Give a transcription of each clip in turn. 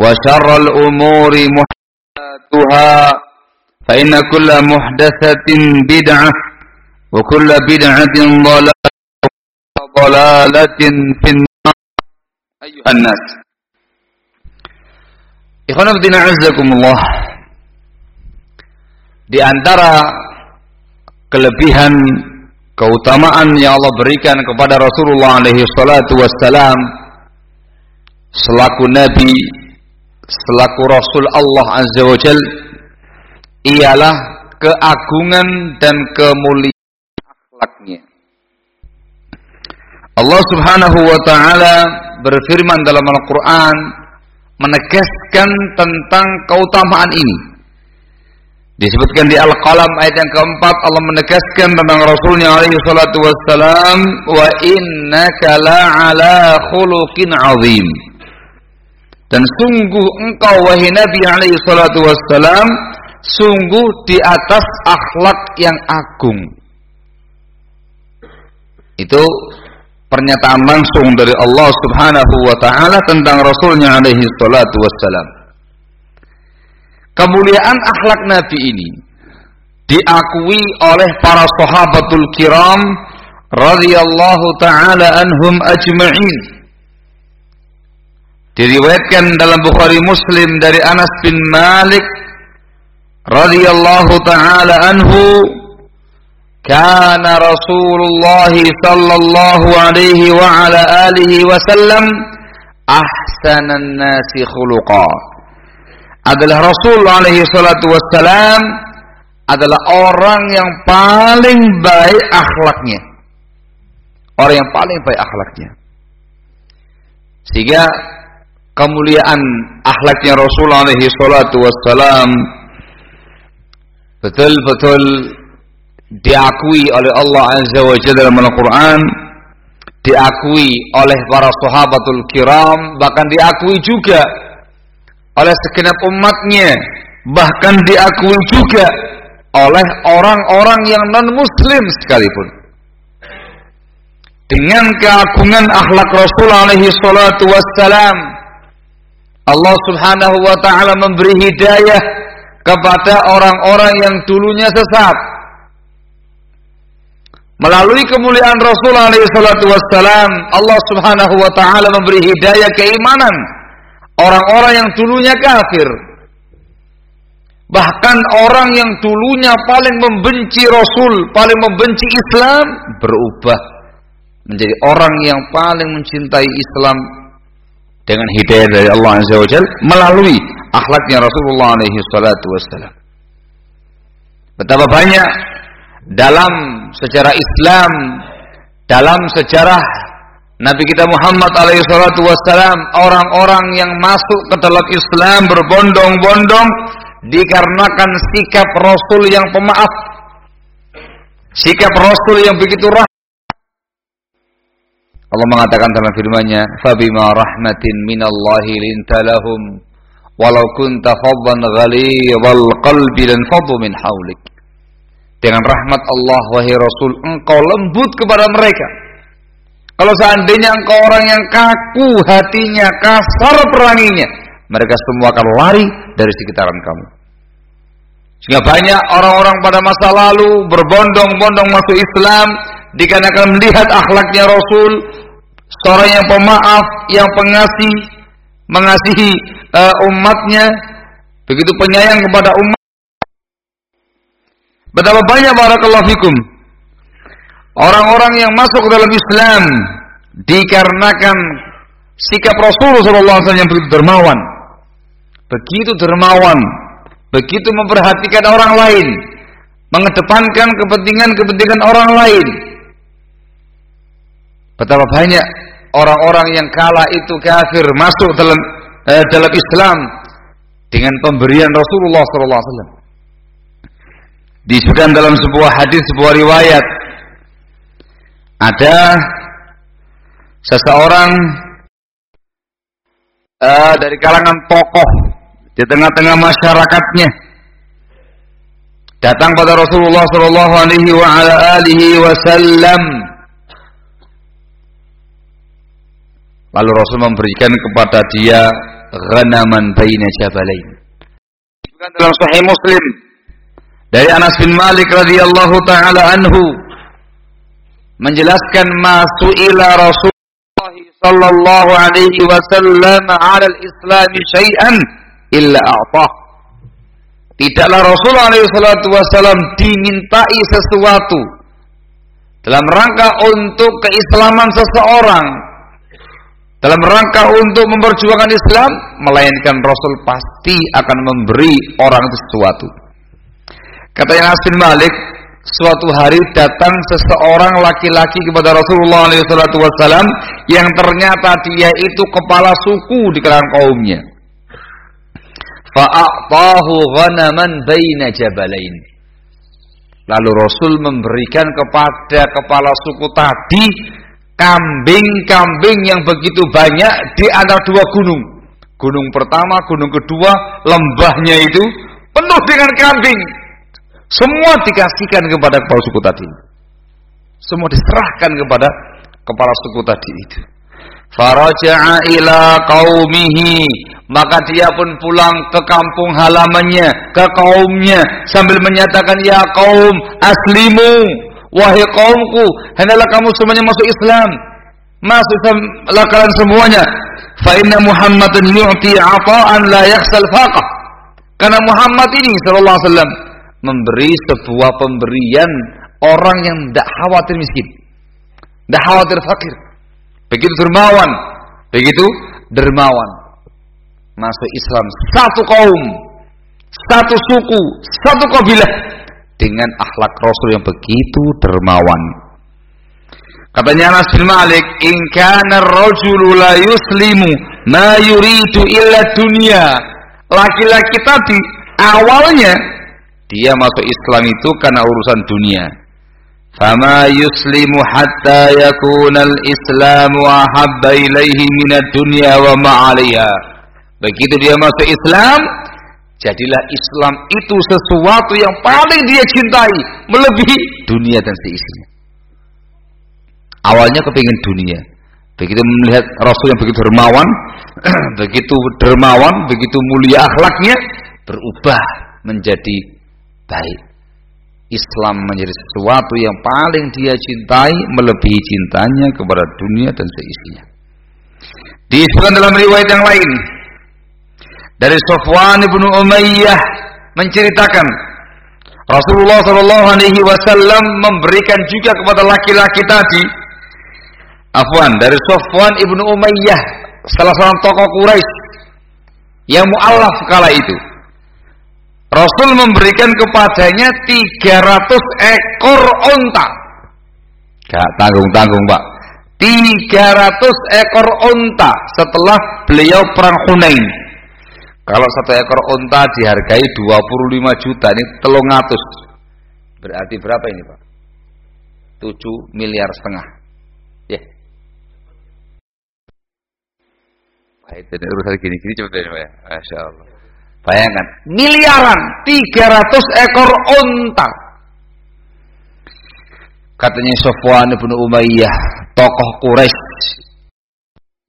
وشر الأمور محدثاتها فإن كل محدثة بدعة وكل بدعة ضلالة ضلالة في النار أيها الناس Ikhwan Abdina Azzakumullah Di antara kelebihan keutamaan yang Allah berikan kepada Rasulullah alaihi salatu wassalam selaku nabi selaku Rasul Allah Azza wa Jal ialah keagungan dan kemuliaan akhlaknya. Allah Subhanahu wa taala berfirman dalam Al-Qur'an menegaskan tentang keutamaan ini. Disebutkan di Al-Qalam ayat yang keempat Allah menegaskan tentang Rasulnya alaihi salatu wassalam wa innaka la'ala khuluqin azim. Dan sungguh engkau wahai Nabi alaihi salatu wassalam sungguh di atas akhlak yang agung. Itu pernyataan langsung dari Allah Subhanahu wa taala tentang Rasulnya alaihi salatu wassalam. Kemuliaan akhlak Nabi ini diakui oleh para sahabatul kiram radhiyallahu taala anhum ajma'in. Diriwayatkan dalam Bukhari Muslim dari Anas bin Malik radhiyallahu taala anhu kana Rasulullah sallallahu alaihi wa ala alihi wasallam ahsanan nasi khuluqa. Adalah Rasul alaihi salatu wassalam adalah orang yang paling baik akhlaknya. Orang yang paling baik akhlaknya. Sehingga kemuliaan akhlaknya Rasul alaihi salatu wassalam betul-betul diakui oleh Allah Azza wa Jalla dalam Al-Quran diakui oleh para sahabatul kiram bahkan diakui juga oleh segenap umatnya bahkan diakui juga oleh orang-orang yang non-muslim sekalipun. Dengan keagungan akhlak Rasul alaihi salatu wassalam Allah subhanahu wa ta'ala memberi hidayah kepada orang-orang yang dulunya sesat Melalui kemuliaan Rasul alaihi salatu wassalam, Allah Subhanahu wa taala memberi hidayah keimanan orang-orang yang dulunya kafir. Bahkan orang yang dulunya paling membenci Rasul, paling membenci Islam berubah menjadi orang yang paling mencintai Islam dengan hidayah dari Allah Azza wa Jalla melalui akhlaknya Rasulullah alaihi salatu wassalam. Betapa banyak dalam sejarah Islam, dalam sejarah Nabi kita Muhammad alaihi salatu wassalam, orang-orang yang masuk ke dalam Islam berbondong-bondong dikarenakan sikap Rasul yang pemaaf. Sikap Rasul yang begitu rah Allah mengatakan dalam firman-Nya, "Fabima rahmatin minallahi lintalahum walau kunta faddan ghalidhal qalbi lan min haulik." Dengan rahmat Allah wahai Rasul, engkau lembut kepada mereka. Kalau seandainya engkau orang yang kaku hatinya, kasar peranginya, mereka semua akan lari dari sekitaran kamu. Sehingga banyak orang-orang pada masa lalu berbondong-bondong masuk Islam dikarenakan melihat akhlaknya Rasul, seorang yang pemaaf, yang pengasih, mengasihi uh, umatnya, begitu penyayang kepada umat. Betapa banyak barakallahu fikum orang-orang yang masuk dalam Islam dikarenakan sikap Rasulullah SAW yang begitu dermawan. Begitu dermawan, begitu memperhatikan orang lain, mengedepankan kepentingan-kepentingan orang lain. Betapa banyak orang-orang yang kala itu kafir masuk dalam eh, dalam Islam dengan pemberian Rasulullah SAW. Disebutkan dalam sebuah hadis, sebuah riwayat, ada seseorang uh, dari kalangan tokoh di tengah-tengah masyarakatnya datang pada Rasulullah Shallallahu Alaihi Wasallam Lalu Rasul memberikan kepada dia ghanaman baina jabalain. Bukan dalam Sahih Muslim dari Anas bin Malik radhiyallahu taala anhu menjelaskan masuila Rasulullah sallallahu alaihi wasallam 'ala al-islam syai'an illa a'tah. Tidaklah Rasulullah alaihi salatu wasallam dimintai sesuatu dalam rangka untuk keislaman seseorang dalam rangka untuk memperjuangkan Islam, melainkan Rasul pasti akan memberi orang itu sesuatu. Kata yang Asin Malik, suatu hari datang seseorang laki-laki kepada Rasulullah SAW yang ternyata dia itu kepala suku di kalangan kaumnya. Fa'atahu ghanaman baina jabalain. Lalu Rasul memberikan kepada kepala suku tadi kambing-kambing yang begitu banyak di antara dua gunung. Gunung pertama, gunung kedua, lembahnya itu penuh dengan kambing. Semua dikasihkan kepada kepala suku tadi. Semua diserahkan kepada kepala suku tadi itu. Faraja'a ila qaumihi maka dia pun pulang ke kampung halamannya, ke kaumnya sambil menyatakan ya kaum aslimu Wahai kaumku, hendaklah kamu semuanya masuk Islam. Masuk Islamlah kalian semuanya. Fa inna Muhammadan yu'ti 'ata'an la yakhsal faqah. Karena Muhammad ini sallallahu alaihi wasallam memberi sebuah pemberian orang yang tidak khawatir miskin. Tidak khawatir fakir. Begitu dermawan, begitu dermawan. Masuk Islam satu kaum, satu suku, satu kabilah dengan akhlak Rasul yang begitu dermawan. Katanya Anas bin Malik, "In kana ar-rajulu la yuslimu ma yuridu illa dunya." Laki-laki tadi awalnya dia masuk Islam itu karena urusan dunia. Fama yuslimu hatta yakuna al-islamu ahabba ilaihi minad dunya wa ma Begitu dia masuk Islam, Jadilah Islam itu sesuatu yang paling dia cintai melebihi dunia dan seisinya. Awalnya kepingin dunia. Begitu melihat Rasul yang begitu dermawan, begitu dermawan, begitu mulia akhlaknya, berubah menjadi baik. Islam menjadi sesuatu yang paling dia cintai melebihi cintanya kepada dunia dan seisinya. Disebutkan dalam riwayat yang lain, dari Sofwan ibnu Umayyah menceritakan Rasulullah Shallallahu Alaihi Wasallam memberikan juga kepada laki-laki tadi Afwan dari Sofwan ibnu Umayyah salah seorang tokoh Quraisy yang mualaf kala itu Rasul memberikan kepadanya 300 ekor onta. Gak tanggung-tanggung, Pak. 300 ekor onta setelah beliau perang Hunain. Kalau satu ekor onta dihargai 25 juta, ini telung atus. Berarti berapa ini Pak? 7 miliar setengah. Ya. Yeah. Baik, urusan gini-gini coba ya. Masya Allah. Bayangkan, miliaran 300 ekor onta. Katanya Sofwan bin Umayyah, tokoh Quraisy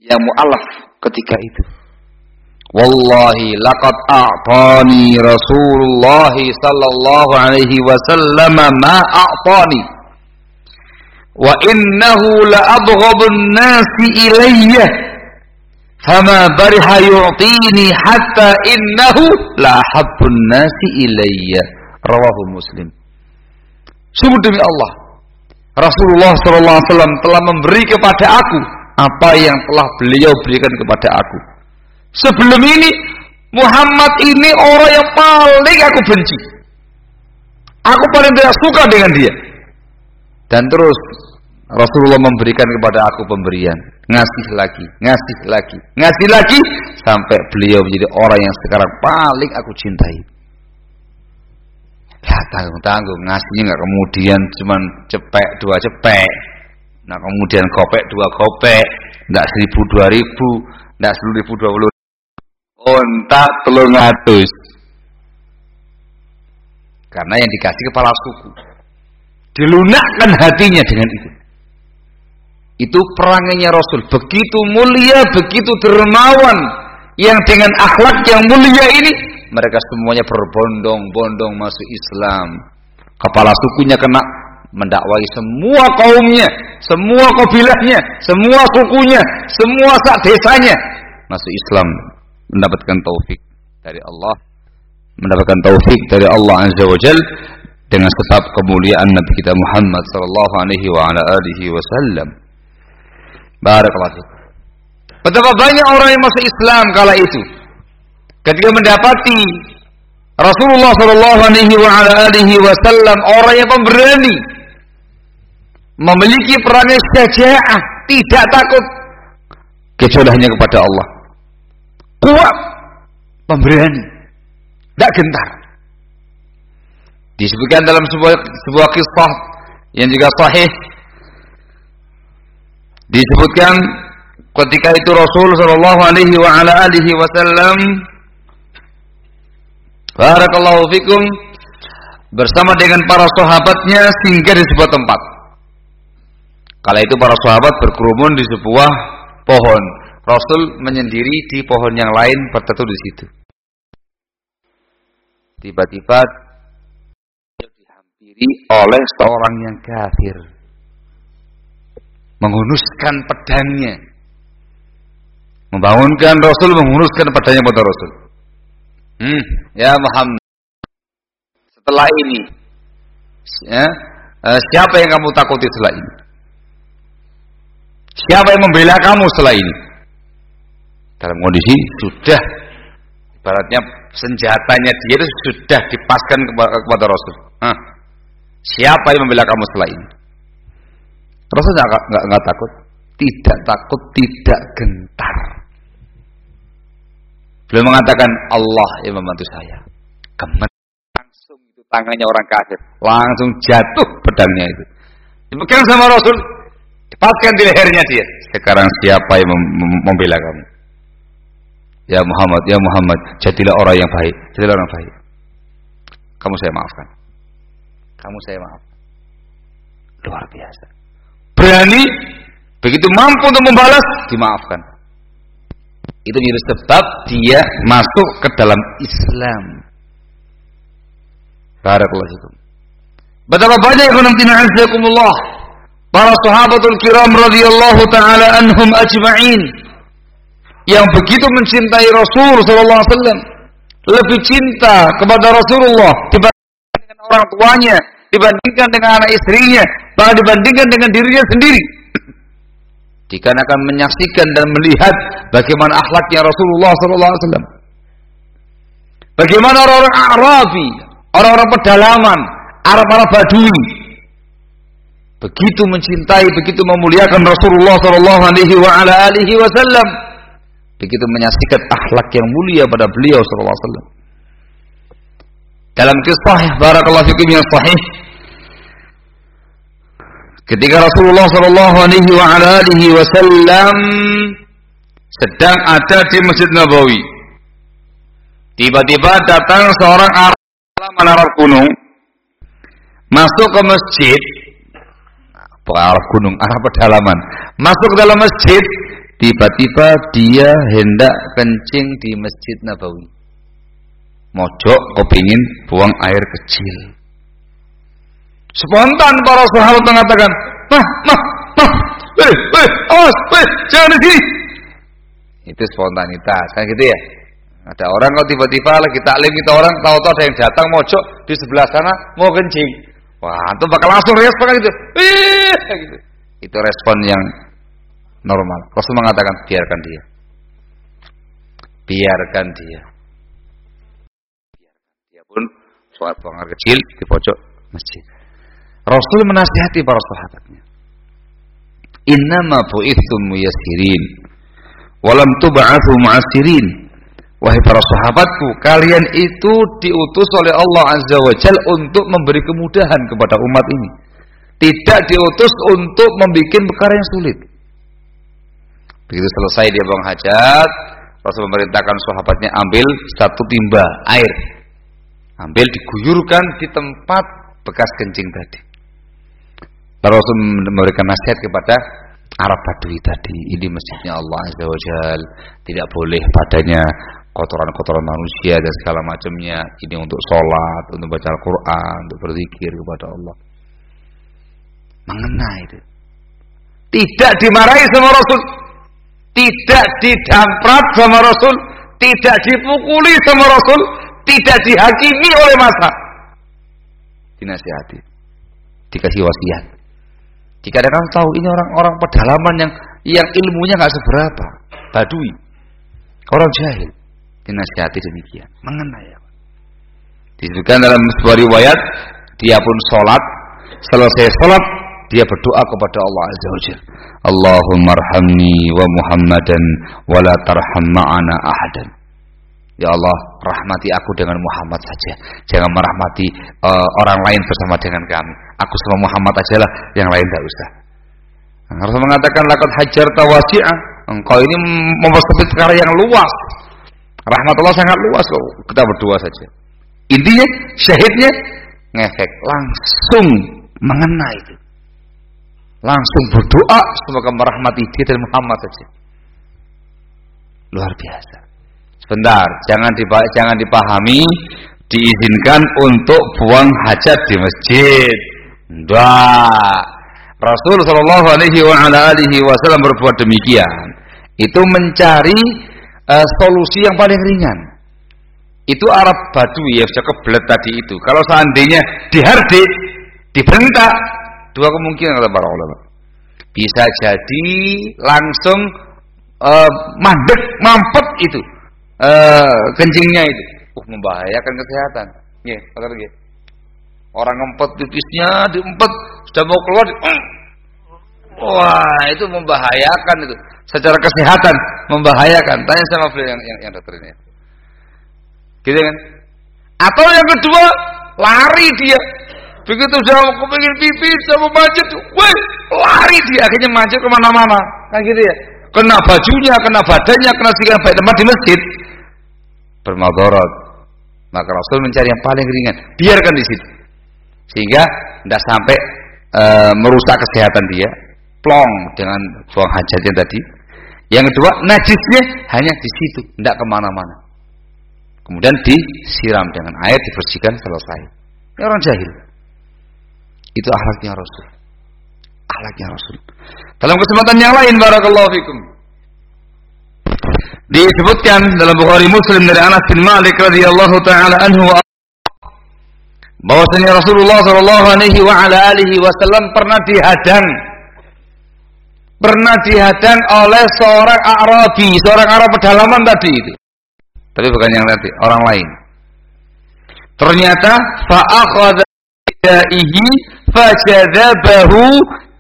yang mu'alaf ketika itu. Wallahi laqad a'tani Rasulullah sallallahu alaihi wasallam ma a'tani. Wa innahu la abghabun nasi ilayya. Fama bariha yu'tini hatta innahu la habbun nasi ilayya. Rawahu muslim. Sungguh demi Allah Rasulullah sallallahu alaihi wasallam telah memberi kepada aku apa yang telah beliau berikan kepada aku Sebelum ini Muhammad ini orang yang paling aku benci. Aku paling tidak suka dengan dia. Dan terus Rasulullah memberikan kepada aku pemberian, ngasih lagi, ngasih lagi, ngasih lagi sampai beliau menjadi orang yang sekarang paling aku cintai. Ya tanggung-tanggung ngasihnya nggak kemudian cuman cepek dua cepek, nah kemudian kopek dua kopek, nggak seribu dua ribu, nggak sepuluh ribu dua puluh Onta telung atus. Karena yang dikasih kepala suku. Dilunakkan hatinya dengan itu. Itu perangannya Rasul. Begitu mulia, begitu dermawan. Yang dengan akhlak yang mulia ini. Mereka semuanya berbondong-bondong masuk Islam. Kepala sukunya kena mendakwai semua kaumnya, semua kabilahnya, semua sukunya, semua sak desanya masuk Islam mendapatkan taufik dari Allah mendapatkan taufik dari Allah Azza wa Jal dengan sebab kemuliaan Nabi kita Muhammad sallallahu alaihi wa ala alihi wasallam. Barakallahu. Betapa banyak orang yang masuk Islam kala itu ketika mendapati Rasulullah sallallahu alaihi wa ala alihi wasallam orang yang pemberani memiliki perangai syaja'ah, tidak takut kecuali hanya kepada Allah kuat, pemberani, tidak gentar. Disebutkan dalam sebuah sebuah kisah yang juga sahih disebutkan ketika itu Rasul Shallallahu Alaihi wa ala alihi Wasallam Barakallahu fikum bersama dengan para sahabatnya singgah di sebuah tempat. Kala itu para sahabat berkerumun di sebuah pohon. Rasul menyendiri di pohon yang lain berteduh di situ. Tiba-tiba dihampiri oleh seorang yang kafir. Menghunuskan pedangnya. Membangunkan Rasul, menghunuskan pedangnya pada Rasul. Hmm, ya Muhammad. Setelah ini, ya, eh, siapa yang kamu takuti setelah ini? Siapa yang membela kamu setelah ini? Dalam kondisi sudah ibaratnya senjatanya dia itu sudah dipaskan kepada Rasul. Hah. Siapa yang membela kamu setelah ini? Rasul nggak nggak takut, tidak takut, tidak gentar. Beliau mengatakan Allah yang membantu saya. Kemet langsung itu tangannya orang kafir, langsung jatuh pedangnya itu. Dipegang sama Rasul, dipaskan di lehernya dia. Sekarang siapa yang membela kamu? Ya Muhammad, ya Muhammad, jadilah orang yang baik, jadilah orang baik. Kamu saya maafkan. Kamu saya maaf. Luar biasa. Berani, begitu mampu untuk membalas, dimaafkan. Itu jadi sebab dia masuk ke dalam Islam. Barakallahu Betapa banyak para sahabatul kiram radhiyallahu taala anhum ajma'in yang begitu mencintai Rasul sallallahu alaihi wasallam lebih cinta kepada Rasulullah dibandingkan dengan orang tuanya, dibandingkan dengan anak istrinya, bahkan dibandingkan dengan dirinya sendiri. Dikarenakan menyaksikan dan melihat bagaimana akhlaknya Rasulullah sallallahu alaihi wasallam. Bagaimana orang-orang Arabi, orang-orang pedalaman, Arab-Arab Badui, begitu mencintai, begitu memuliakan Rasulullah Shallallahu Alaihi Wasallam, begitu menyaksikan akhlak yang mulia pada beliau Wasallam. Dalam kisah Barakallahu fikum yang sahih ketika Rasulullah Shallallahu Alaihi Wasallam sedang ada di Masjid Nabawi Tiba-tiba datang seorang Arab Arab gunung masuk ke masjid bukan Arab gunung, Arab pedalaman masuk ke dalam masjid tiba-tiba dia hendak kencing di Masjid Nabawi mojok kepingin buang air kecil spontan para sahabat mengatakan mah mah mah eh eh awas eh jangan di itu spontanitas kan gitu ya ada orang kalau tiba-tiba lagi taklim kita orang tahu-tahu ada yang datang mojok di sebelah sana mau kencing. Wah, itu bakal langsung respon gitu. gitu. Itu respon yang normal. Rasul mengatakan biarkan dia. Biarkan dia. Dia pun sholat buang kecil di pojok masjid. Rasul menasihati para sahabatnya. Innama bu'ithum muyasirin. Walam tub'athu mu'asirin. Wahai para sahabatku, kalian itu diutus oleh Allah Azza wa Jal untuk memberi kemudahan kepada umat ini. Tidak diutus untuk membuat perkara yang sulit. Begitu selesai dia buang hajat, Rasul memerintahkan sahabatnya ambil satu timba air. Ambil diguyurkan di tempat bekas kencing tadi. Lalu Rasul memberikan nasihat kepada Arab Badui tadi. Ini masjidnya Allah Azza wa Jal. Tidak boleh padanya kotoran-kotoran manusia dan segala macamnya ini untuk sholat, untuk baca Al-Quran, untuk berzikir kepada Allah mengena itu tidak dimarahi sama Rasul tidak didamprat sama Rasul tidak dipukuli sama Rasul tidak dihakimi oleh masa. Dinasihati. Dikasih wasiat. Jika ada tahu ini orang-orang pedalaman yang yang ilmunya nggak seberapa badui. Orang jahil. Dinasihati demikian. Mengenai apa? Disebutkan dalam sebuah riwayat dia pun sholat selesai sholat dia berdoa kepada Allah Azza wa Jalla. Allahumma arhamni wa Muhammadan wa la tarham ma'ana ahadan. Ya Allah rahmati aku dengan Muhammad saja. Jangan merahmati uh, orang lain bersama dengan kami. Aku sama Muhammad aja lah yang lain tidak usah. Rasul mengatakan lakukan hajar tawasi'ah engkau ini mempersempit perkara yang luas. Rahmat Allah sangat luas kok. Kita berdoa saja. Intinya syahidnya ngefek. Langsung mengena itu. Langsung berdoa semoga merahmati dia dan Muhammad saja. Luar biasa. Sebentar, jangan dipahami, jangan dipahami diizinkan untuk buang hajat di masjid. Enggak. Rasul Shallallahu Alaihi Wasallam berbuat demikian. Itu mencari uh, solusi yang paling ringan. Itu Arab Badui ya sudah kebelet tadi itu. Kalau seandainya dihardik, dibentak, dua kemungkinan kata para ulama. Bisa jadi langsung uh, mandek, mampet itu uh, kencingnya itu. Uh, membahayakan kesehatan. Nggih, kata nggih. Orang ngempet pipisnya, diempet, sudah mau keluar, di, uh, wah itu membahayakan itu secara kesehatan membahayakan. Tanya sama beliau yang yang, yang dokter ini. Gitu kan? Atau yang kedua, lari dia. Begitu sudah kepingin pipi, sama manjat, weh, lari dia akhirnya manjat ke mana-mana. Kan gitu ya. Kena bajunya, kena badannya, kena segala baik tempat di masjid. Bermadorot. Maka Rasul mencari yang paling ringan. Biarkan di situ. Sehingga tidak sampai e, merusak kesehatan dia. Plong dengan buang hajatnya tadi yang kedua, najisnya hanya di situ, tidak ke mana-mana. Kemudian disiram dengan air, dibersihkan, selesai. Ini orang jahil. Itu akhlaknya Rasul. Akhlaknya Rasul. Dalam kesempatan yang lain, barakallahu fikum. Disebutkan dalam Bukhari Muslim dari Anas bin Malik radhiyallahu taala anhu bahwasanya Rasulullah sallallahu alaihi wa ala alihi wasallam pernah dihadang pernah dihadang oleh seorang Arabi, seorang Arab pedalaman tadi itu. Tapi bukan yang tadi, orang lain. Ternyata fa'akhadha bidaihi fajadabahu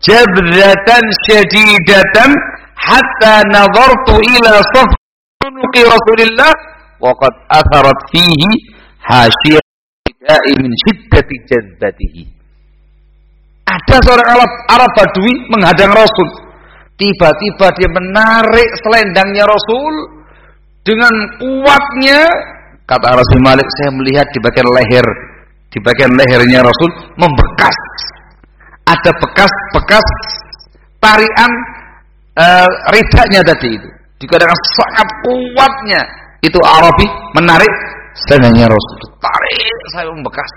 jabratan syadidatan hatta nazartu ila safnuqi Rasulillah wa qad atharat fihi hasyiyah bidai min syiddati jazbatihi. Ada seorang Arab, Arab Badui menghadang Rasul. Tiba-tiba dia menarik selendangnya Rasul dengan kuatnya kata Rasul Malik saya melihat di bagian leher di bagian lehernya Rasul membekas. Ada bekas-bekas tarian uh, ridaknya tadi itu. Dikatakan sangat kuatnya. Itu Arabi menarik selendangnya Rasul. Tarik saya membekas.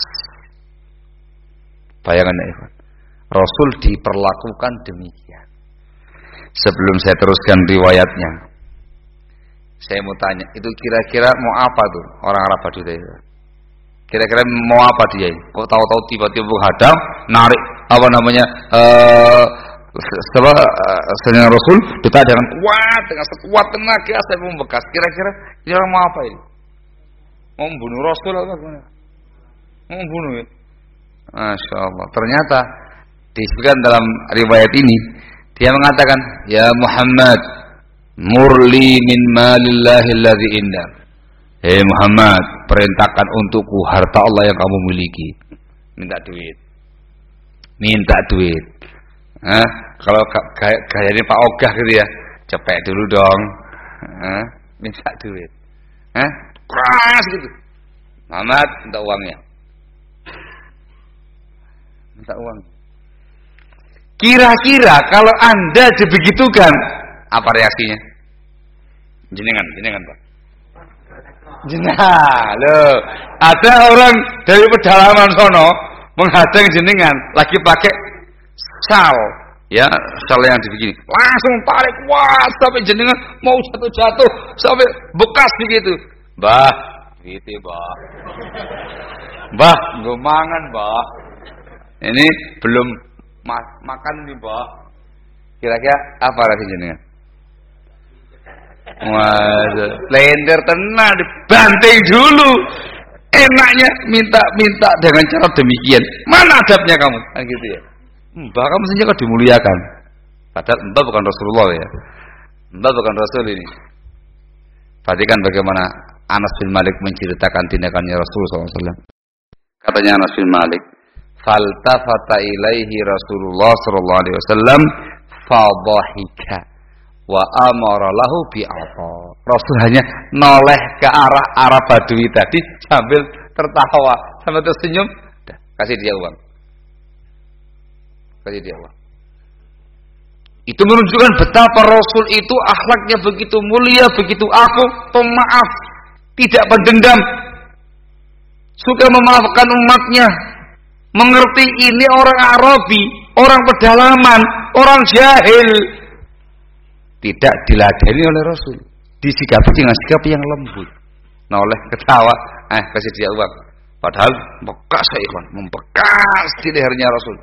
Bayangan ya Rasul diperlakukan demikian. Sebelum saya teruskan riwayatnya saya mau tanya, itu kira-kira mau apa tuh orang Arab itu? Kira-kira mau apa dia? Kok tahu-tahu tiba-tiba menghadap, narik apa namanya? Eh setelah uh, Rasul kita dengan kuat dengan sekuat tenaga saya membekas. Kira-kira dia mau apa ini? Mau membunuh Rasul atau bagaimana? Mau membunuh ya? Masya Allah. Ternyata disebutkan dalam riwayat ini dia mengatakan, Ya Muhammad, Murli min malillahi alladhi indah. Hei Muhammad, perintahkan untukku harta Allah yang kamu miliki. Minta duit. Minta duit. Hah? Kalau gaya, gayanya Pak Ogah gitu ya, cepet dulu dong. Hah? Minta duit. Hah? Keras gitu. Muhammad, minta uangnya. Minta uang. Kira-kira kalau Anda dibegitukan, apa reaksinya? Jenengan, jenengan Pak. Jenah, lo ada orang dari pedalaman sono menghadang jenengan lagi pakai sal, ya sal yang dibegini, langsung tarik wah sampai jenengan mau jatuh-jatuh sampai bekas begitu. Bah, gitu bah. Bah, gue mangan bah. Ini belum ma makan nih bah. Kira-kira apa lagi jenengan? Waduh, lender tenang dibanting dulu. Enaknya minta-minta dengan cara demikian. Mana adabnya kamu? Kan gitu ya. Mbak kamu saja kok dimuliakan. Padahal mbak bukan Rasulullah ya. Mbak bukan Rasul ini. Perhatikan bagaimana Anas bin Malik menceritakan tindakannya Rasulullah SAW. Katanya Anas bin Malik, faltafata ilaihi Rasulullah sallallahu alaihi wasallam fadhahika wa amara lahu bi'ata. Rasul hanya noleh ke arah arah Badui tadi sambil tertawa, sambil tersenyum, dah, kasih dia uang. Kasih dia uang. Itu menunjukkan betapa Rasul itu akhlaknya begitu mulia, begitu aku pemaaf, tidak pendendam, suka memaafkan umatnya, mengerti ini orang Arabi, orang pedalaman, orang jahil, tidak diladeni oleh Rasul. Disikapi dengan sikap yang lembut. Nah oleh ketawa eh kasih dia uang padahal bekas ya ikhwan. Membekas di lehernya Rasul.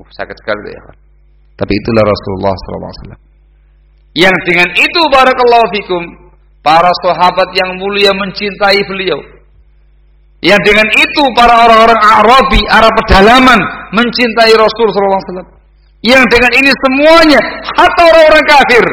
Uh, sakit sekali ya tapi itulah Rasulullah SAW yang dengan itu barakallahu fikum para sahabat yang mulia mencintai beliau. Yang dengan itu para orang-orang Arabi, Arab pedalaman mencintai Rasul wasallam. Yang dengan ini semuanya, hatta orang-orang kafir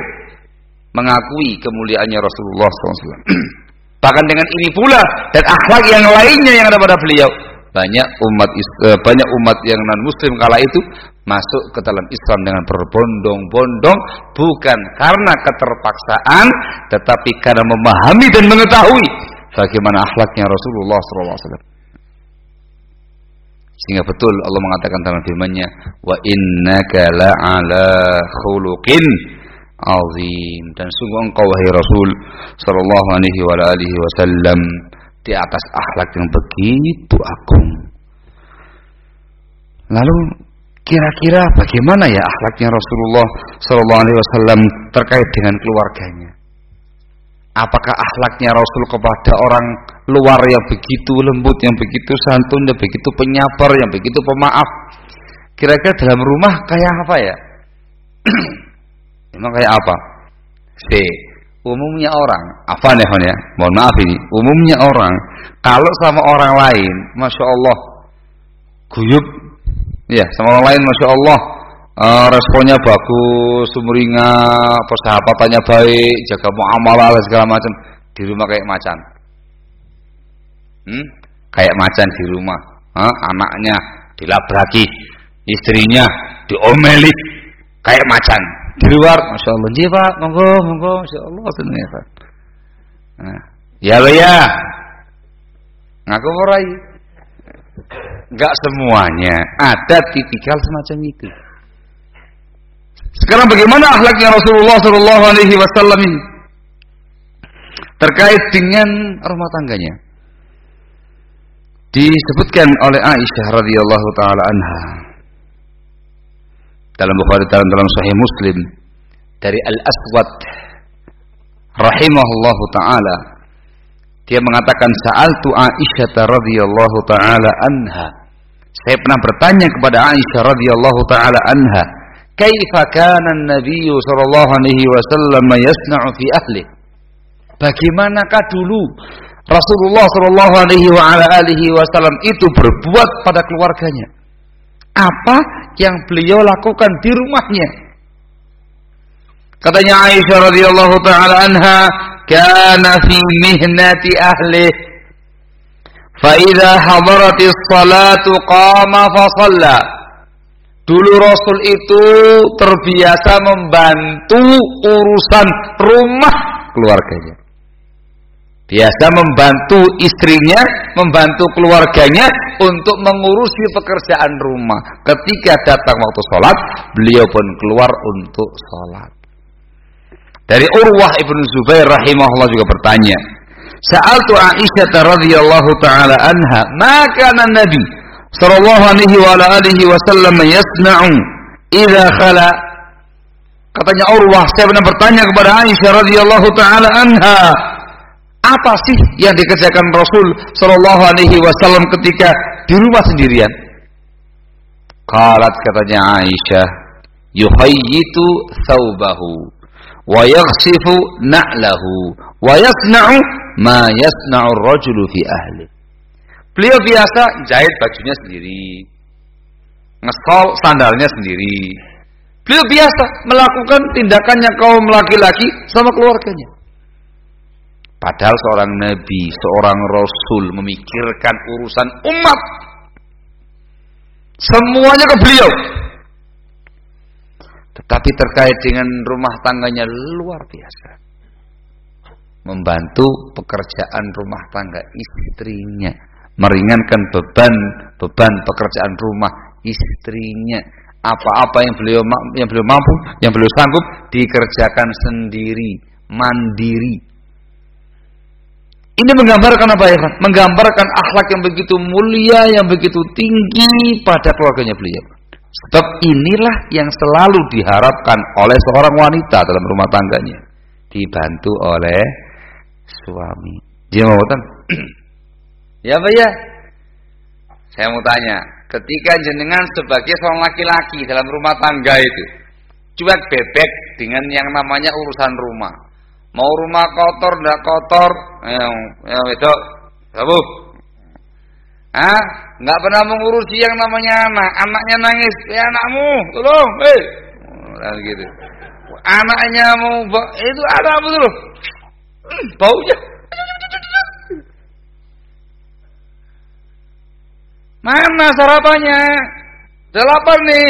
mengakui kemuliaannya Rasulullah SAW. Bahkan dengan ini pula dan akhlak yang lainnya yang ada pada beliau, banyak umat eh, banyak umat yang non Muslim kala itu masuk ke dalam Islam dengan berbondong-bondong bukan karena keterpaksaan, tetapi karena memahami dan mengetahui bagaimana akhlaknya Rasulullah SAW. Sehingga betul Allah mengatakan dalam firman-Nya, "Wa innaka la'ala khuluqin azim." Dan sungguh engkau wahai Rasul sallallahu alaihi wa alihi wasallam di atas akhlak yang begitu agung. Lalu kira-kira bagaimana ya akhlaknya Rasulullah sallallahu alaihi wasallam terkait dengan keluarganya? Apakah akhlaknya Rasul kepada orang luar yang begitu lembut, yang begitu santun, yang begitu penyabar, yang begitu pemaaf? Kira-kira dalam rumah kayak apa ya? Emang kayak apa? C. umumnya orang, apa nih ya? Mohon maaf ini, umumnya orang kalau sama orang lain, masya Allah, guyup, ya sama orang lain, masya Allah, uh, responnya bagus, sumringah, persahabatannya baik, jaga muamalah segala macam. Di rumah kayak macan, hmm? kayak macan di rumah, huh? anaknya dilabraki, istrinya diomeli, kayak macan. Di luar masya Allah. Ji pak. Monggo monggo. Masya Allah ya pak. Nah, ya lo ya ngaku morai nggak semuanya. Ada tipikal semacam itu sekarang bagaimana akhlaknya Rasulullah Shallallahu Alaihi Wasallam ini? Terkait dengan rumah tangganya. Disebutkan oleh Aisyah radhiyallahu taala anha dalam Bukhari dalam dalam Sahih Muslim dari Al Aswad rahimahullahu taala. Dia mengatakan sa'altu Aisyah radhiyallahu taala anha. Saya pernah bertanya kepada Aisyah radhiyallahu taala anha kaifa kana an-nabiy sallallahu alaihi wasallam yasna'u fi ahli bagaimanakah dulu Rasulullah sallallahu alaihi wasallam itu berbuat pada keluarganya apa yang beliau lakukan di rumahnya. Katanya Aisyah radhiyallahu taala anha, "Kana fi mihnati ahli fa idza hadaratis salatu qama fa shalla." Dulu Rasul itu terbiasa membantu urusan rumah keluarganya. Biasa membantu istrinya, membantu keluarganya untuk mengurusi pekerjaan rumah. Ketika datang waktu sholat, beliau pun keluar untuk sholat. Dari Urwah ibnu Zubair rahimahullah juga bertanya, Sa'altu Aisyah radhiyallahu taala anha, maka Nabi sallallahu alaihi wa alihi wasallam yasna'u idza khala Katanya Urwah, saya pernah bertanya kepada Aisyah radhiyallahu taala anha, apa sih yang dikerjakan Rasul Shallallahu Alaihi Wasallam ketika di rumah sendirian? Kalat katanya Aisyah, yuhayyitu thawbahu wa yaghsifu na'lahu wa yasna'u ma yasna'u rajulu fi ahli. Beliau biasa jahit bajunya sendiri, ngesol sandalnya sendiri. Beliau biasa melakukan tindakannya kaum laki-laki sama keluarganya. Padahal seorang nabi, seorang rasul memikirkan urusan umat. Semuanya ke beliau. Tetapi terkait dengan rumah tangganya luar biasa. Membantu pekerjaan rumah tangga istrinya. Meringankan beban beban pekerjaan rumah istrinya. Apa-apa yang beliau yang beliau mampu, yang beliau sanggup dikerjakan sendiri, mandiri ini menggambarkan apa ya? Menggambarkan akhlak yang begitu mulia, yang begitu tinggi pada keluarganya beliau. Sebab inilah yang selalu diharapkan oleh seorang wanita dalam rumah tangganya. Dibantu oleh suami. Dia mau? ya Pak ya? Saya mau tanya, ketika jenengan sebagai seorang laki-laki dalam rumah tangga itu, cuek bebek dengan yang namanya urusan rumah Mau rumah kotor ndak kotor, yang yang itu, kamu, ah, nggak pernah mengurusi yang namanya anak, anaknya nangis, ya anakmu, tolong, eh, dan gitu. Anaknya mau, itu ada apa tuh? Hmm, baunya. Mana sarapannya? Delapan nih.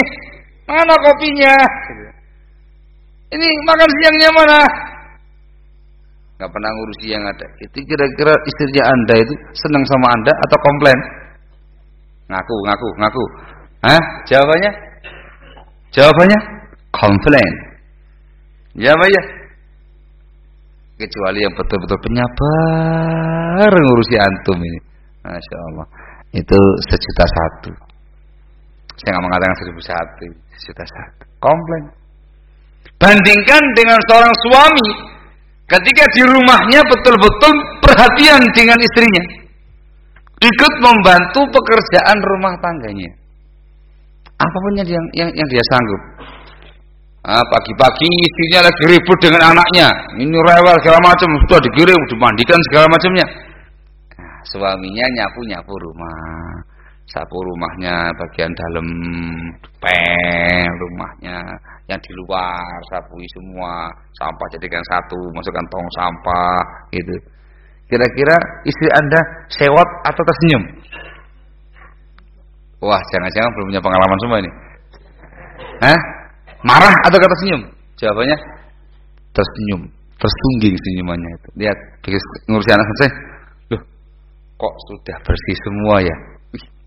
Mana kopinya? Ini makan siangnya mana? nggak pernah ngurusi yang ada. Itu kira-kira istrinya anda itu senang sama anda atau komplain? Ngaku, ngaku, ngaku. Hah? Jawabannya? Jawabannya komplain. Jawabannya? Kecuali yang betul-betul penyabar ngurusi antum ini. Masya Allah. Itu sejuta satu. Saya nggak mengatakan seribu satu, sejuta satu. Komplain. Bandingkan dengan seorang suami Ketika di rumahnya betul-betul perhatian dengan istrinya. Ikut membantu pekerjaan rumah tangganya. Apa pun yang yang, yang dia sanggup. Ah, pagi-pagi istrinya lagi ribut dengan anaknya. Ini rewel segala macam, sudah digiring, dimandikan segala macamnya. Suaminya nyapu-nyapu rumah. Sapu rumahnya bagian dalam, peng rumahnya, yang di luar sapui semua, sampah jadikan satu, masukkan tong sampah gitu. Kira-kira istri Anda sewot atau tersenyum? Wah, jangan-jangan belum punya pengalaman semua ini. Hah? Marah atau kata senyum? Jawabannya tersenyum, tersungging senyumannya itu. Lihat, ngurusin anak saya. Kok sudah bersih semua ya?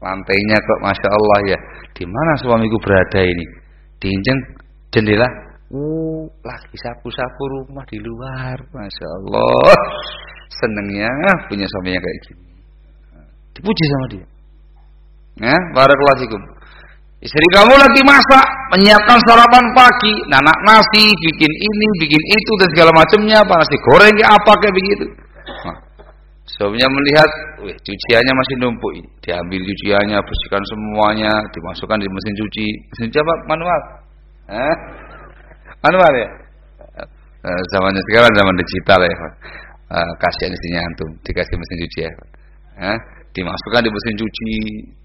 Lantainya kok masya Allah ya. Di mana suamiku berada ini? Diinjeng jendela. Uh, lagi sapu-sapu rumah di luar, masya Allah. Senengnya punya suaminya kayak gini. Dipuji sama dia. Ya, barakallahu. Istri kamu lagi masak, menyiapkan sarapan pagi, nanak nasi, bikin ini, bikin itu dan segala macamnya, apa nasi goreng apa kayak begitu. Suaminya melihat, wih, cuciannya masih numpuk. Diambil cuciannya, bersihkan semuanya, dimasukkan di mesin cuci. Mesin cuci apa? Manual. Eh? Manual ya? Eh, zamannya sekarang zaman digital ya. Eh, kasihan istrinya antum, dikasih mesin cuci ya. Eh? dimasukkan di mesin cuci,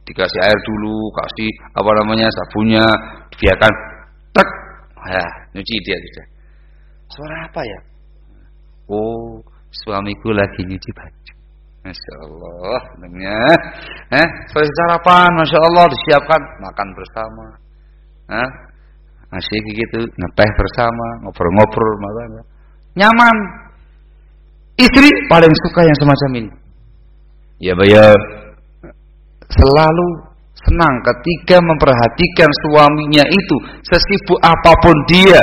dikasih air dulu, kasih apa namanya sabunnya, biarkan tek, ya nyuci dia sudah. Suara apa ya? Oh, suamiku lagi nyuci baju. Masya Allah, namanya. Eh, selesai sarapan, Masya Allah disiapkan makan bersama. Eh, masih gitu, ngeteh bersama, ngobrol-ngobrol, makan. Nyaman. Istri paling suka yang semacam ini ya beliau selalu senang ketika memperhatikan suaminya itu sesibuk apa pun dia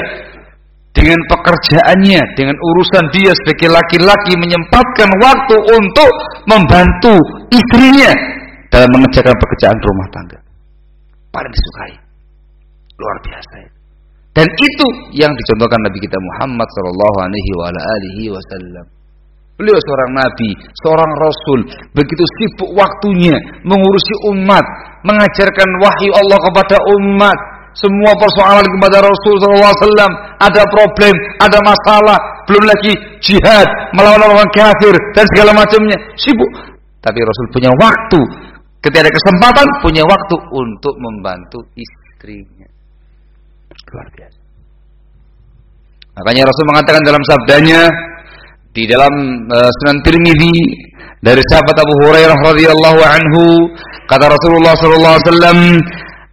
dengan pekerjaannya, dengan urusan dia sebagai laki-laki menyempatkan waktu untuk membantu istrinya dalam mengerjakan pekerjaan rumah tangga. Paling disukai. Luar biasa. Dan itu yang dicontohkan Nabi kita Muhammad sallallahu alaihi wasallam. Beliau seorang nabi, seorang rasul, begitu sibuk waktunya mengurusi umat, mengajarkan wahyu Allah kepada umat. Semua persoalan kepada Rasul SAW ada problem, ada masalah, belum lagi jihad melawan orang kafir dan segala macamnya. Sibuk, tapi Rasul punya waktu. Ketika ada kesempatan, punya waktu untuk membantu istrinya. Luar biasa. Makanya Rasul mengatakan dalam sabdanya, di dalam uh, Sunan Tirmizi dari sahabat Abu Hurairah radhiyallahu anhu kata Rasulullah wasallam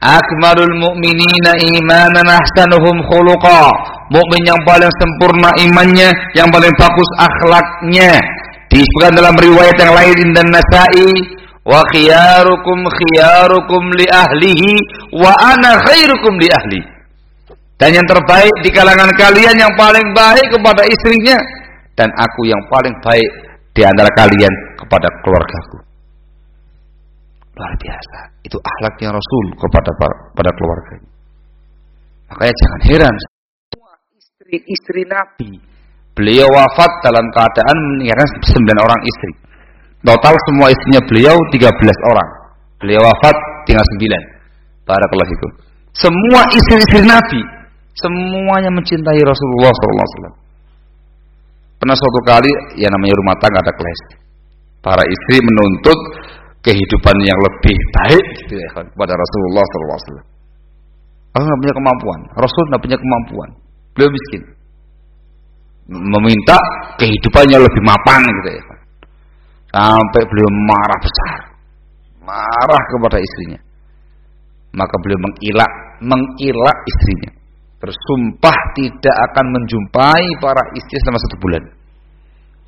akmalul mu'minina imanan ahsanuhum khuluqa. Mukmin yang paling sempurna imannya yang paling bagus akhlaknya. Disebutkan dalam riwayat yang lain dan Nasa'i wa khiyarukum khiyarukum li ahlihi wa ana khairukum li ahli. Dan yang terbaik di kalangan kalian yang paling baik kepada istrinya dan aku yang paling baik di antara kalian kepada keluargaku. Luar biasa. Itu akhlaknya Rasul kepada pada keluarganya. Makanya jangan heran semua istri-istri Nabi beliau wafat dalam keadaan meninggalkan 9 orang istri. Total semua istrinya beliau 13 orang. Beliau wafat tinggal 9. Barakallahu itu. Semua istri-istri Nabi semuanya mencintai Rasulullah SAW. Pernah suatu kali yang namanya rumah tangga ada kelas. Para istri menuntut kehidupan yang lebih baik gitu ya kepada Rasulullah SAW. Allah nggak punya kemampuan, Rasul nggak punya kemampuan, beliau miskin, meminta kehidupannya lebih mapan gitu ya. Sampai beliau marah besar, marah kepada istrinya. Maka beliau mengilak, mengilak istrinya bersumpah tidak akan menjumpai para istri selama satu bulan.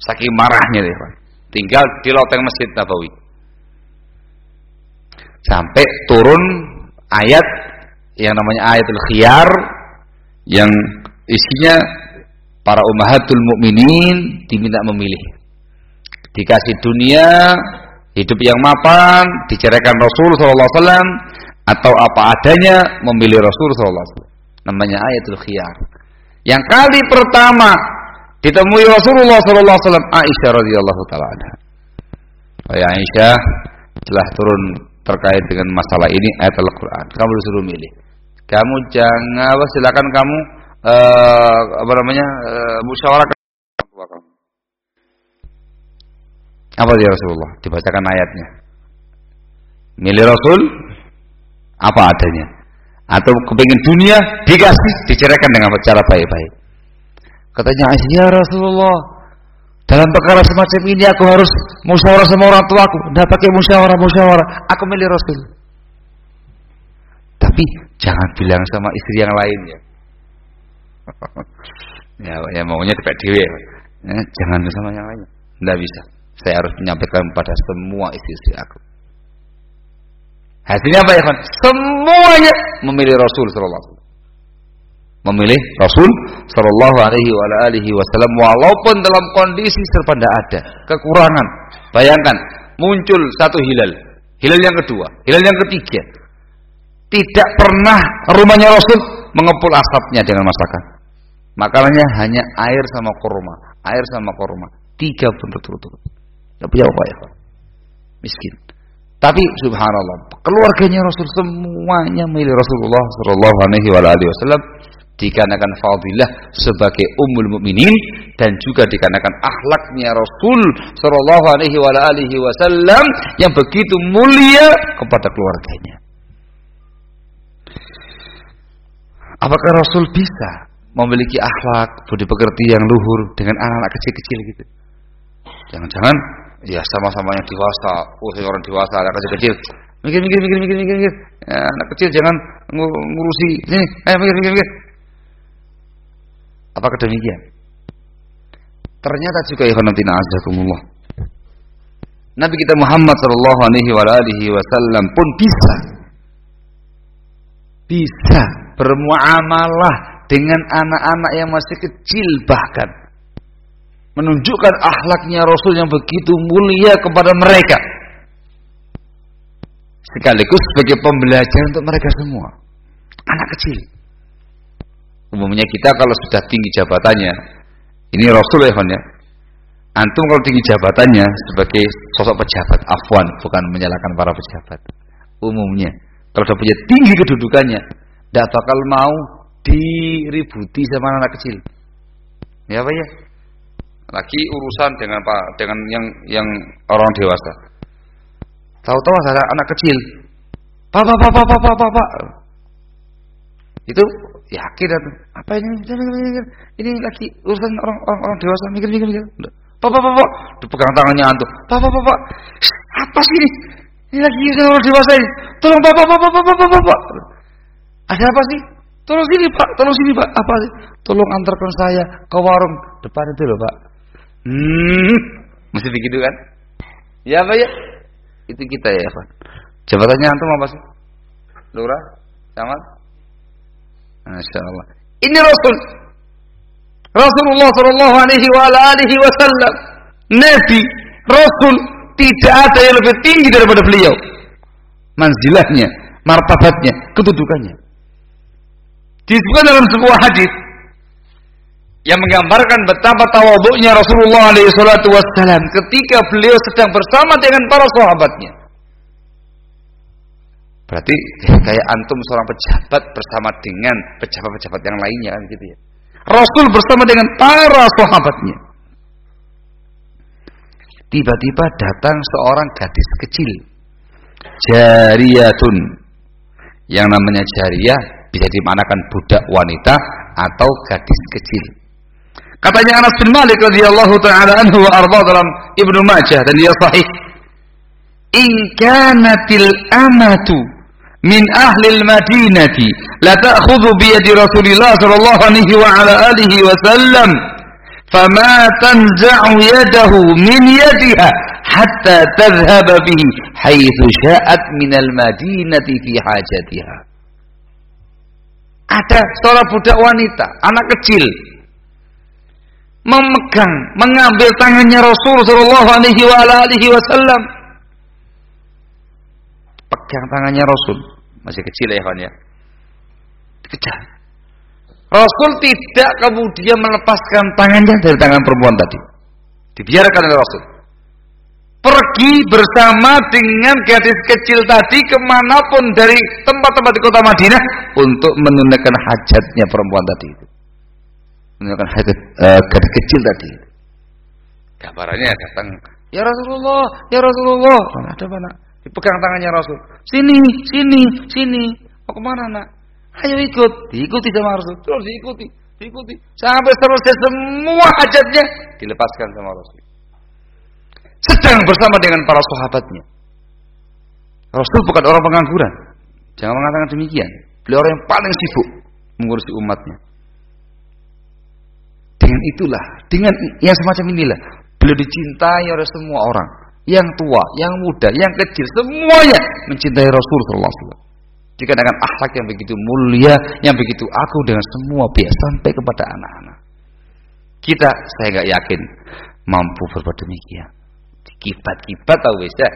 Saking marahnya Pak. Tinggal di loteng Masjid Nabawi. Sampai turun ayat yang namanya ayatul khiyar yang isinya para ummahatul mukminin diminta memilih. Dikasih dunia, hidup yang mapan, diceraikan Rasul SAW atau apa adanya memilih Rasul SAW namanya ayatul khiyar. Yang kali pertama ditemui Rasulullah sallallahu alaihi Aisyah radhiyallahu taala anha. Ya Aisyah telah turun terkait dengan masalah ini ayat Al-Qur'an. Kamu disuruh milih. Kamu jangan apa silakan kamu uh, apa namanya uh, musyawarah apa dia Rasulullah dibacakan ayatnya milih Rasul apa adanya atau kepingin dunia dikasih diceraikan dengan cara baik-baik katanya ya Rasulullah dalam perkara semacam ini aku harus musyawarah sama orang tuaku tidak pakai musyawarah musyawarah. Aku milih Rasul. Tapi jangan bilang sama istri yang lain ya. Ya, ya maunya cepat dewe ya, jangan sama yang lain. Tidak bisa. Saya harus menyampaikan pada semua istri-istri aku. Hasilnya apa ya kan semuanya memilih Rasul Sallallahu Alaihi memilih Rasul Sallallahu Alaihi Wasallam walaupun dalam kondisi serba tidak ada kekurangan bayangkan muncul satu hilal hilal yang kedua hilal yang ketiga tidak pernah rumahnya Rasul mengepul asapnya dengan masakan Makanannya hanya air sama kurma, air sama kurma. Tiga pun berturut-turut. Tidak punya apa ya? Miskin. Tapi subhanallah, keluarganya Rasul semuanya milik Rasulullah Shallallahu Alaihi Wasallam dikarenakan fadilah sebagai ummul mukminin dan juga dikarenakan akhlaknya Rasul Shallallahu Alaihi Wasallam yang begitu mulia kepada keluarganya. Apakah Rasul bisa memiliki akhlak, budi pekerti yang luhur dengan anak-anak kecil-kecil gitu. Jangan-jangan ya sama-sama yang dewasa, oh orang dewasa, anak kecil-kecil. Mikir, mikir, mikir, mikir, mikir, mikir. Ya, anak kecil jangan ngurusi sini. Ayo mikir, mikir, mikir. Apakah demikian? Ternyata juga nanti azakumullah. Nabi kita Muhammad sallallahu alaihi wasallam pun bisa. Bisa bermuamalah dengan anak-anak yang masih kecil bahkan. Menunjukkan akhlaknya Rasul yang begitu mulia kepada mereka. Sekaligus sebagai pembelajaran untuk mereka semua. Anak kecil umumnya kita kalau sudah tinggi jabatannya ini Rasul ya ya antum kalau tinggi jabatannya sebagai sosok pejabat afwan bukan menyalahkan para pejabat umumnya kalau sudah punya tinggi kedudukannya tidak bakal mau diributi sama anak kecil. Ya apa ya? Lagi urusan dengan pak dengan yang yang orang dewasa. Tahu-tahu ada anak kecil. Papa, papa, papa, papa, papa. Itu yakin dan apa ini? Ini lagi urusan orang orang, orang dewasa mikir mikir mikir. Papa, papa, dipegang tangannya antum. Papa, papa, apa sih ini? Ini lagi urusan orang dewasa ini. Tolong papa, papa, papa, papa, papa. Ada apa sih? Tolong sini pak, tolong sini pak. Apa sih? Tolong antarkan saya ke warung depan itu loh pak. Hmm, mesti begitu kan? Ya pak ya? Itu kita ya pak. Jabatannya antum apa sih? Lurah? Camat? Masya Allah. Ini Rasul. Rasulullah Shallallahu Alaihi Wasallam. Nabi, Rasul tidak ada yang lebih tinggi daripada beliau. Manzilahnya, martabatnya, kedudukannya. Disebutkan dalam sebuah hadis yang menggambarkan betapa tawaduknya Rasulullah SAW ketika beliau sedang bersama dengan para sahabatnya. Berarti kayak antum seorang pejabat bersama dengan pejabat-pejabat yang lainnya kan gitu ya. Rasul bersama dengan para sahabatnya. Tiba-tiba datang seorang gadis kecil. Jariyatun. Yang namanya jariyah bisa dimanakan budak wanita atau gadis kecil. Katanya Anas bin Malik radhiyallahu taala anhu wa arda dalam Ibnu Majah dan dia sahih. In kanatil amatu min ahli al-Madinati la ta'khudhu bi yadi Rasulillah sallallahu alaihi wa ala alihi wa sallam fama tanza'u yadahu min yadiha hatta tadhhab bihi haitsu sya'at min al-Madinati fi hajatiha. Ada seorang budak wanita, anak kecil, memegang, mengambil tangannya Rasul Shallallahu Alaihi Wasallam, pegang tangannya Rasul, masih kecil ya kawan ya, dikejar. Rasul tidak kemudian melepaskan tangannya dari tangan perempuan tadi, dibiarkan oleh Rasul pergi bersama dengan gadis kecil tadi ke mana pun dari tempat-tempat di kota Madinah untuk menunaikan hajatnya perempuan tadi itu. menunjukkan uh, gadis kecil tadi. Gambarannya datang, ya Rasulullah, ya Rasulullah. Ada mana? Dipegang tangannya Rasul. Sini, sini, sini. Mau ke mana nak? Ayo ikut. Diikuti sama Rasul. Terus diikuti, diikuti. Sampai selesai semua hajatnya dilepaskan sama Rasul. Sedang bersama dengan para sahabatnya. Rasul bukan orang pengangguran. Jangan mengatakan demikian. Beliau orang yang paling sibuk mengurusi umatnya. Dengan itulah, dengan yang semacam inilah, beliau dicintai oleh semua orang. Yang tua, yang muda, yang kecil, semuanya mencintai Rasul Sallallahu. Jika dengan akhlak yang begitu mulia, yang begitu aku dengan semua pihak sampai kepada anak-anak. Kita, saya nggak yakin mampu berbuat demikian. Kibat-kibat tahu bisa.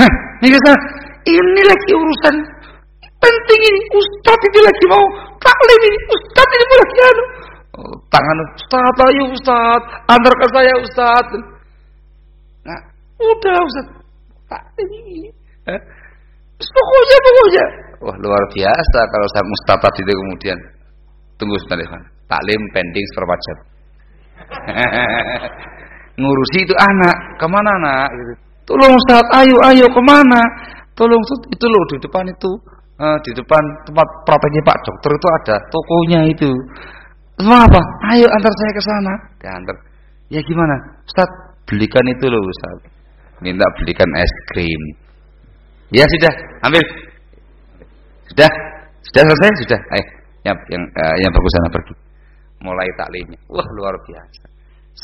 Hah, ini ini lagi urusan penting ini. Ustaz ini lagi mau taklim ini. Ustaz ini lagi anu. Oh, tangan Ustaz, ayo Ustaz, antarkan saya Ustaz. Udah Ustaz. Eh? Pokoknya, pokoknya. Wah, luar biasa kalau saya Mustafa itu kemudian. Tunggu sebentar ya, Taklim pending seberapa jam. Ngurusi itu anak, ke mana anak? Gitu. Tolong Ustaz, ayo, ayo, ke mana? Tolong itu loh di depan itu, uh, di depan tempat prakteknya Pak Dokter itu ada tokonya itu. Mau apa? Ayo antar saya ke sana. Diantar. Ya gimana? Ustaz, belikan itu loh Ustaz. Minta belikan es krim. Ya sudah, ambil. Sudah? Sudah selesai? Sudah. Ayo, yang yang, uh, yang bagus sana pergi. Mulai taklimnya. Wah, luar biasa.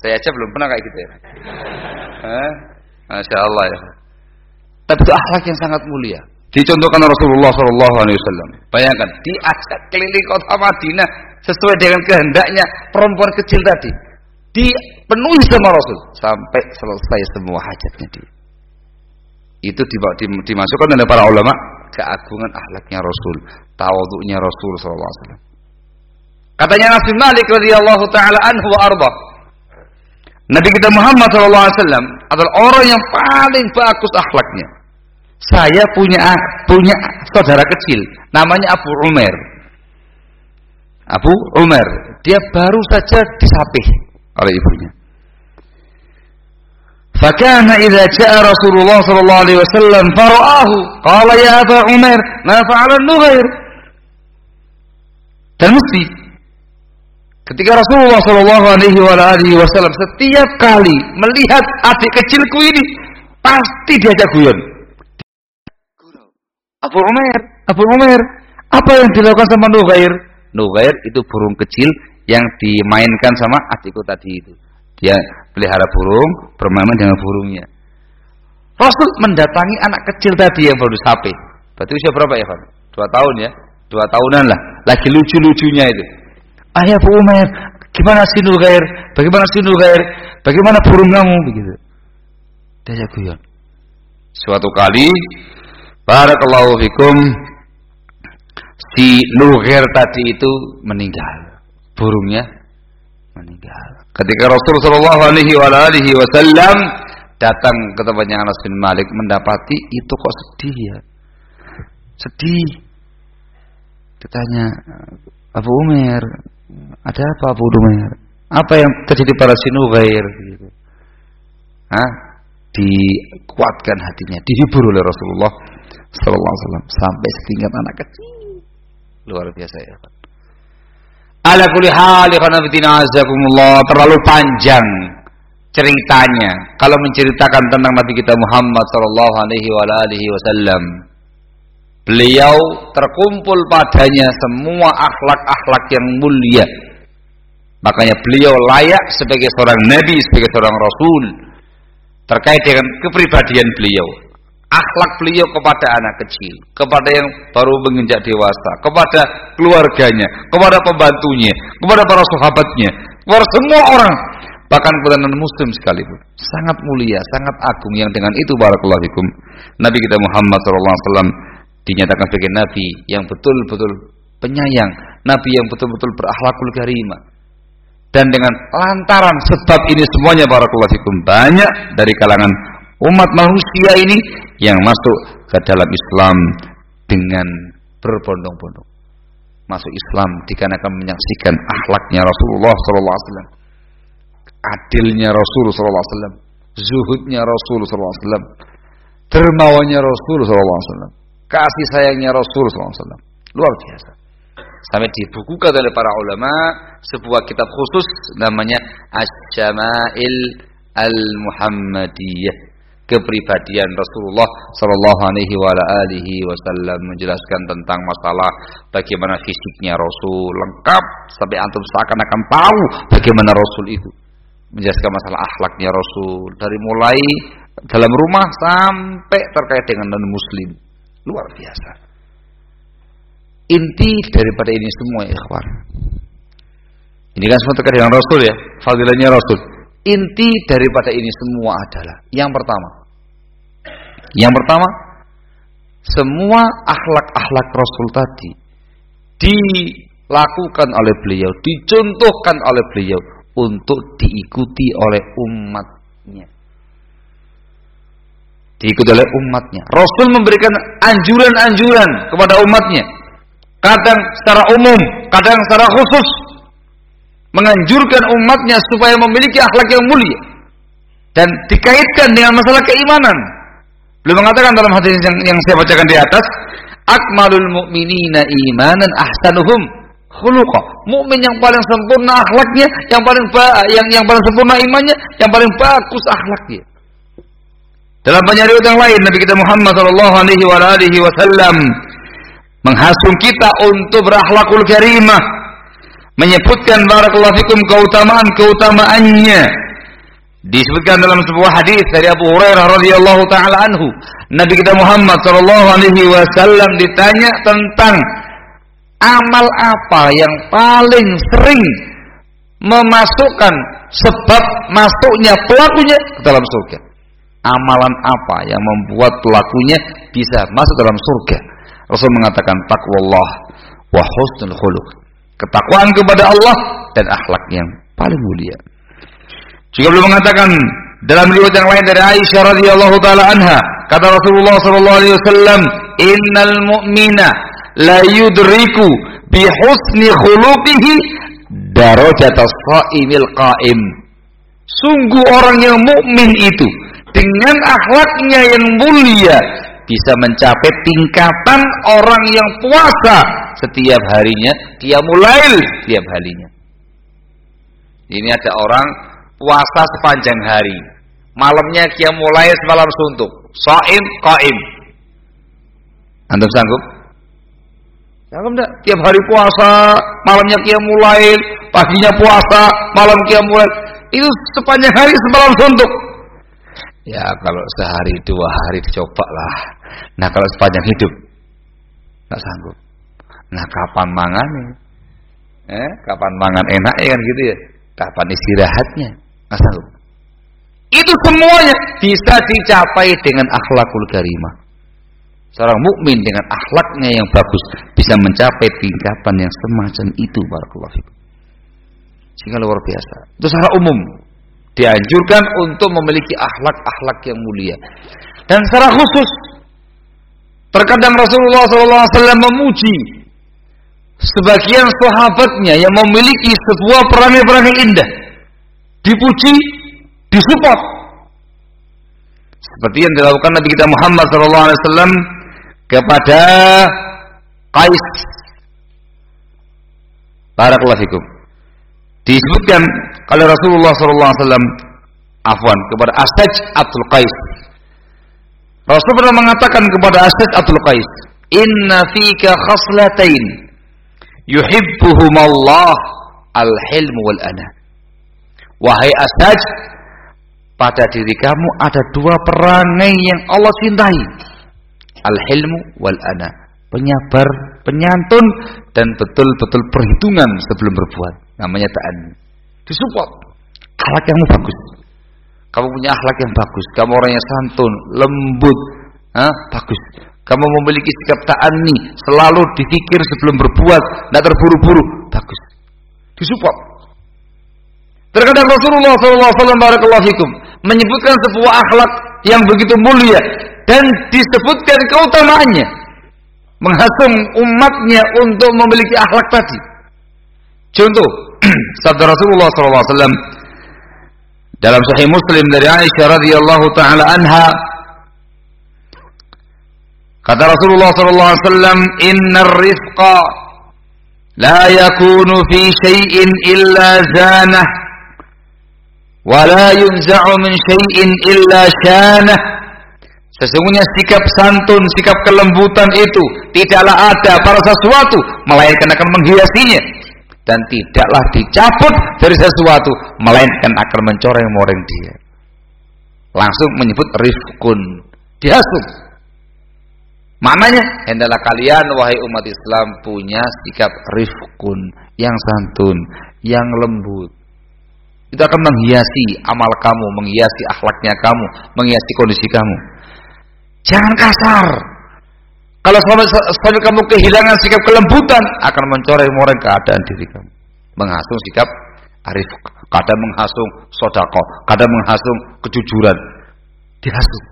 Saya aja belum pernah kayak gitu ya. Eh? Masya Allah ya. Tapi itu akhlak yang sangat mulia. Dicontohkan Rasulullah SAW. Bayangkan, diajak keliling kota Madinah sesuai dengan kehendaknya perempuan kecil tadi. Dipenuhi sama Rasul sampai selesai semua hajatnya dia. Itu dimasukkan oleh para ulama keagungan akhlaknya Rasul, tawaduknya Rasul SAW. Katanya Nabi Malik radhiyallahu taala anhu wa arba. Nabi kita Muhammad SAW adalah orang yang paling bagus akhlaknya. Saya punya punya saudara kecil, namanya Abu Umar. Abu Umar, dia baru saja disapih oleh ibunya. Fakana idza jaa Rasulullah sallallahu alaihi wasallam fara'ahu qala ya Abu Umar ma fa'ala Nughair. Dan mesti ketika Rasulullah sallallahu alaihi wasallam setiap kali melihat adik kecilku ini pasti diajak guyon. Abu Umar, Abu Umar, apa yang dilakukan sama Nuhair? Nuhair itu burung kecil yang dimainkan sama adikku tadi itu. Dia pelihara burung, bermain dengan burungnya. Rasul mendatangi anak kecil tadi yang baru sapi. Berarti usia berapa ya, Pak? Dua tahun ya? Dua tahunan lah. Lagi lucu-lucunya itu. Ayah Bu Umar, gimana sih Nugair? Bagaimana sih Nugair? Bagaimana burung kamu? Begitu. Dia guyon. Suatu kali, Barakallahu fikum, si Nugair tadi itu meninggal. Burungnya meninggal. Ketika Rasulullah Shallallahu Alaihi Wasallam datang ke tempatnya Anas bin Malik mendapati itu kok sedih ya, sedih. Ditanya Abu Umar, ada apa Abu Umar? Apa yang terjadi pada Sinugair? Gitu. Hah? Dikuatkan hatinya, dihibur oleh Rasulullah Sallallahu Alaihi Wasallam sampai setingkat anak kecil. Luar biasa ya. Ala kulli hal terlalu panjang ceritanya kalau menceritakan tentang Nabi kita Muhammad sallallahu alaihi wasallam. Beliau terkumpul padanya semua akhlak-akhlak yang mulia. Makanya beliau layak sebagai seorang nabi, sebagai seorang rasul terkait dengan kepribadian beliau akhlak beliau kepada anak kecil, kepada yang baru menginjak dewasa, kepada keluarganya, kepada pembantunya, kepada para sahabatnya, kepada semua orang, bahkan kepada non muslim sekalipun. Sangat mulia, sangat agung yang dengan itu barakallahu fikum. Nabi kita Muhammad SAW dinyatakan sebagai nabi yang betul-betul penyayang, nabi yang betul-betul berakhlakul karimah. Dan dengan lantaran sebab ini semuanya barakallahu fikum banyak dari kalangan umat manusia ini yang masuk ke dalam Islam dengan berbondong-bondong. masuk Islam dikarenakan menyaksikan akhlaknya Rasulullah wasallam. Adilnya alaihi wasallam, zuhudnya Rasulullah sallallahu alaihi wasallam, dermawannya Rasulullah sallallahu kasih sayangnya alaihi wasallam. Luar biasa. Sampai dibukukan oleh para ulama sebuah kitab khusus namanya Asy-Syama'il Al-Muhammadiyah kepribadian Rasulullah Shallallahu Alaihi Wasallam menjelaskan tentang masalah bagaimana fisiknya Rasul lengkap sampai antum seakan-akan tahu bagaimana Rasul itu. Menjelaskan masalah akhlaknya Rasul dari mulai dalam rumah sampai terkait dengan non Muslim luar biasa. Inti daripada ini semua ikhwan. Ini kan semua terkait dengan Rasul ya fadilahnya Rasul. Inti daripada ini semua adalah yang pertama yang pertama, semua akhlak-akhlak Rasul tadi dilakukan oleh beliau, dicontohkan oleh beliau untuk diikuti oleh umatnya. Diikuti oleh umatnya. Rasul memberikan anjuran-anjuran kepada umatnya. Kadang secara umum, kadang secara khusus. Menganjurkan umatnya supaya memiliki akhlak yang mulia. Dan dikaitkan dengan masalah keimanan Beliau mengatakan dalam hadis yang, yang saya bacakan di atas, akmalul mu'minina imanan ahsanuhum khuluqa. Mukmin yang paling sempurna akhlaknya, yang paling yang yang paling sempurna imannya, yang paling bagus akhlaknya. Dalam banyak riwayat yang lain Nabi kita Muhammad sallallahu alaihi wa alihi wasallam menghasung kita untuk berakhlakul karimah menyebutkan barakallahu fikum keutamaan-keutamaannya Disebutkan dalam sebuah hadis dari Abu Hurairah radhiyallahu taala anhu, Nabi kita Muhammad sallallahu alaihi wasallam ditanya tentang amal apa yang paling sering memasukkan sebab masuknya pelakunya ke dalam surga. Amalan apa yang membuat pelakunya bisa masuk dalam surga? Rasul mengatakan takwallah wa husnul khuluq. Ketakwaan kepada Allah dan akhlak yang paling mulia. Juga belum mengatakan dalam riwayat yang lain dari Aisyah radhiyallahu taala anha, kata Rasulullah sallallahu alaihi wasallam, "Innal mu'mina la yudriku bi husni khuluqihi darajatas shaimil qa'im." Sungguh orang yang mukmin itu dengan akhlaknya yang mulia bisa mencapai tingkatan orang yang puasa setiap harinya, dia mulai setiap harinya. Ini ada orang puasa sepanjang hari. Malamnya kia mulai semalam suntuk. Saim qaim. Anda sanggup? Sanggup enggak? Tiap hari puasa, malamnya kia mulai, paginya puasa, malam kia mulai. Itu sepanjang hari semalam suntuk. Ya kalau sehari dua hari dicoba lah. Nah kalau sepanjang hidup nggak sanggup. Nah kapan mangan? Eh, kapan mangan enak ya kan gitu ya? Kapan istirahatnya? Asal. Itu semuanya bisa dicapai dengan akhlakul karimah. Seorang mukmin dengan akhlaknya yang bagus bisa mencapai tingkatan yang semacam itu barakallahu fikum. Sehingga luar biasa. Itu secara umum dianjurkan untuk memiliki akhlak-akhlak yang mulia. Dan secara khusus terkadang Rasulullah SAW memuji sebagian sahabatnya yang memiliki sebuah perangai-perangai indah dipuji, disupport. Seperti yang dilakukan Nabi kita Muhammad SAW kepada Qais. Barakallahu fikum. Disebutkan oleh Rasulullah SAW afwan kepada Asaj Abdul Qais. Rasul pernah mengatakan kepada Asaj Abdul Qais, "Inna fika khaslatain yuhibbuhum Allah al-hilm wal ana." Wahai Asaj, pada diri kamu ada dua perangai yang Allah cintai. Al-hilmu wal ana. Penyabar, penyantun dan betul-betul perhitungan sebelum berbuat. Namanya ta'an. Disupport. Akhlak yang bagus. Kamu punya akhlak yang bagus. Kamu orang yang santun, lembut. Hah? Bagus. Kamu memiliki sikap ta'ani. Selalu dipikir sebelum berbuat. Tidak terburu-buru. Bagus. Disupport. Terkadang Rasulullah SAW barakallahu fikum menyebutkan sebuah akhlak yang begitu mulia dan disebutkan keutamaannya. menghasung umatnya untuk memiliki akhlak tadi. Contoh, sabda Rasulullah SAW dalam Sahih Muslim dari Aisyah radhiyallahu taala anha kata Rasulullah SAW, Inna rifqa la yakunu fi syai'in illa zanah wa la yunza'u min syai'in illa syanah Sesungguhnya sikap santun, sikap kelembutan itu tidaklah ada pada sesuatu, melainkan akan menghiasinya. Dan tidaklah dicabut dari sesuatu, melainkan akan mencoreng-moreng dia. Langsung menyebut rifkun, dihasut. Maknanya, hendaklah kalian wahai umat Islam punya sikap rifkun, yang santun, yang lembut. Itu akan menghiasi amal kamu, menghiasi akhlaknya kamu, menghiasi kondisi kamu. Jangan kasar. Kalau sampai, sampai kamu kehilangan sikap kelembutan, akan mencoreng-moreng keadaan diri kamu. Menghasung sikap arif, kadang menghasung sodako, kadang menghasung kejujuran. Dihasung.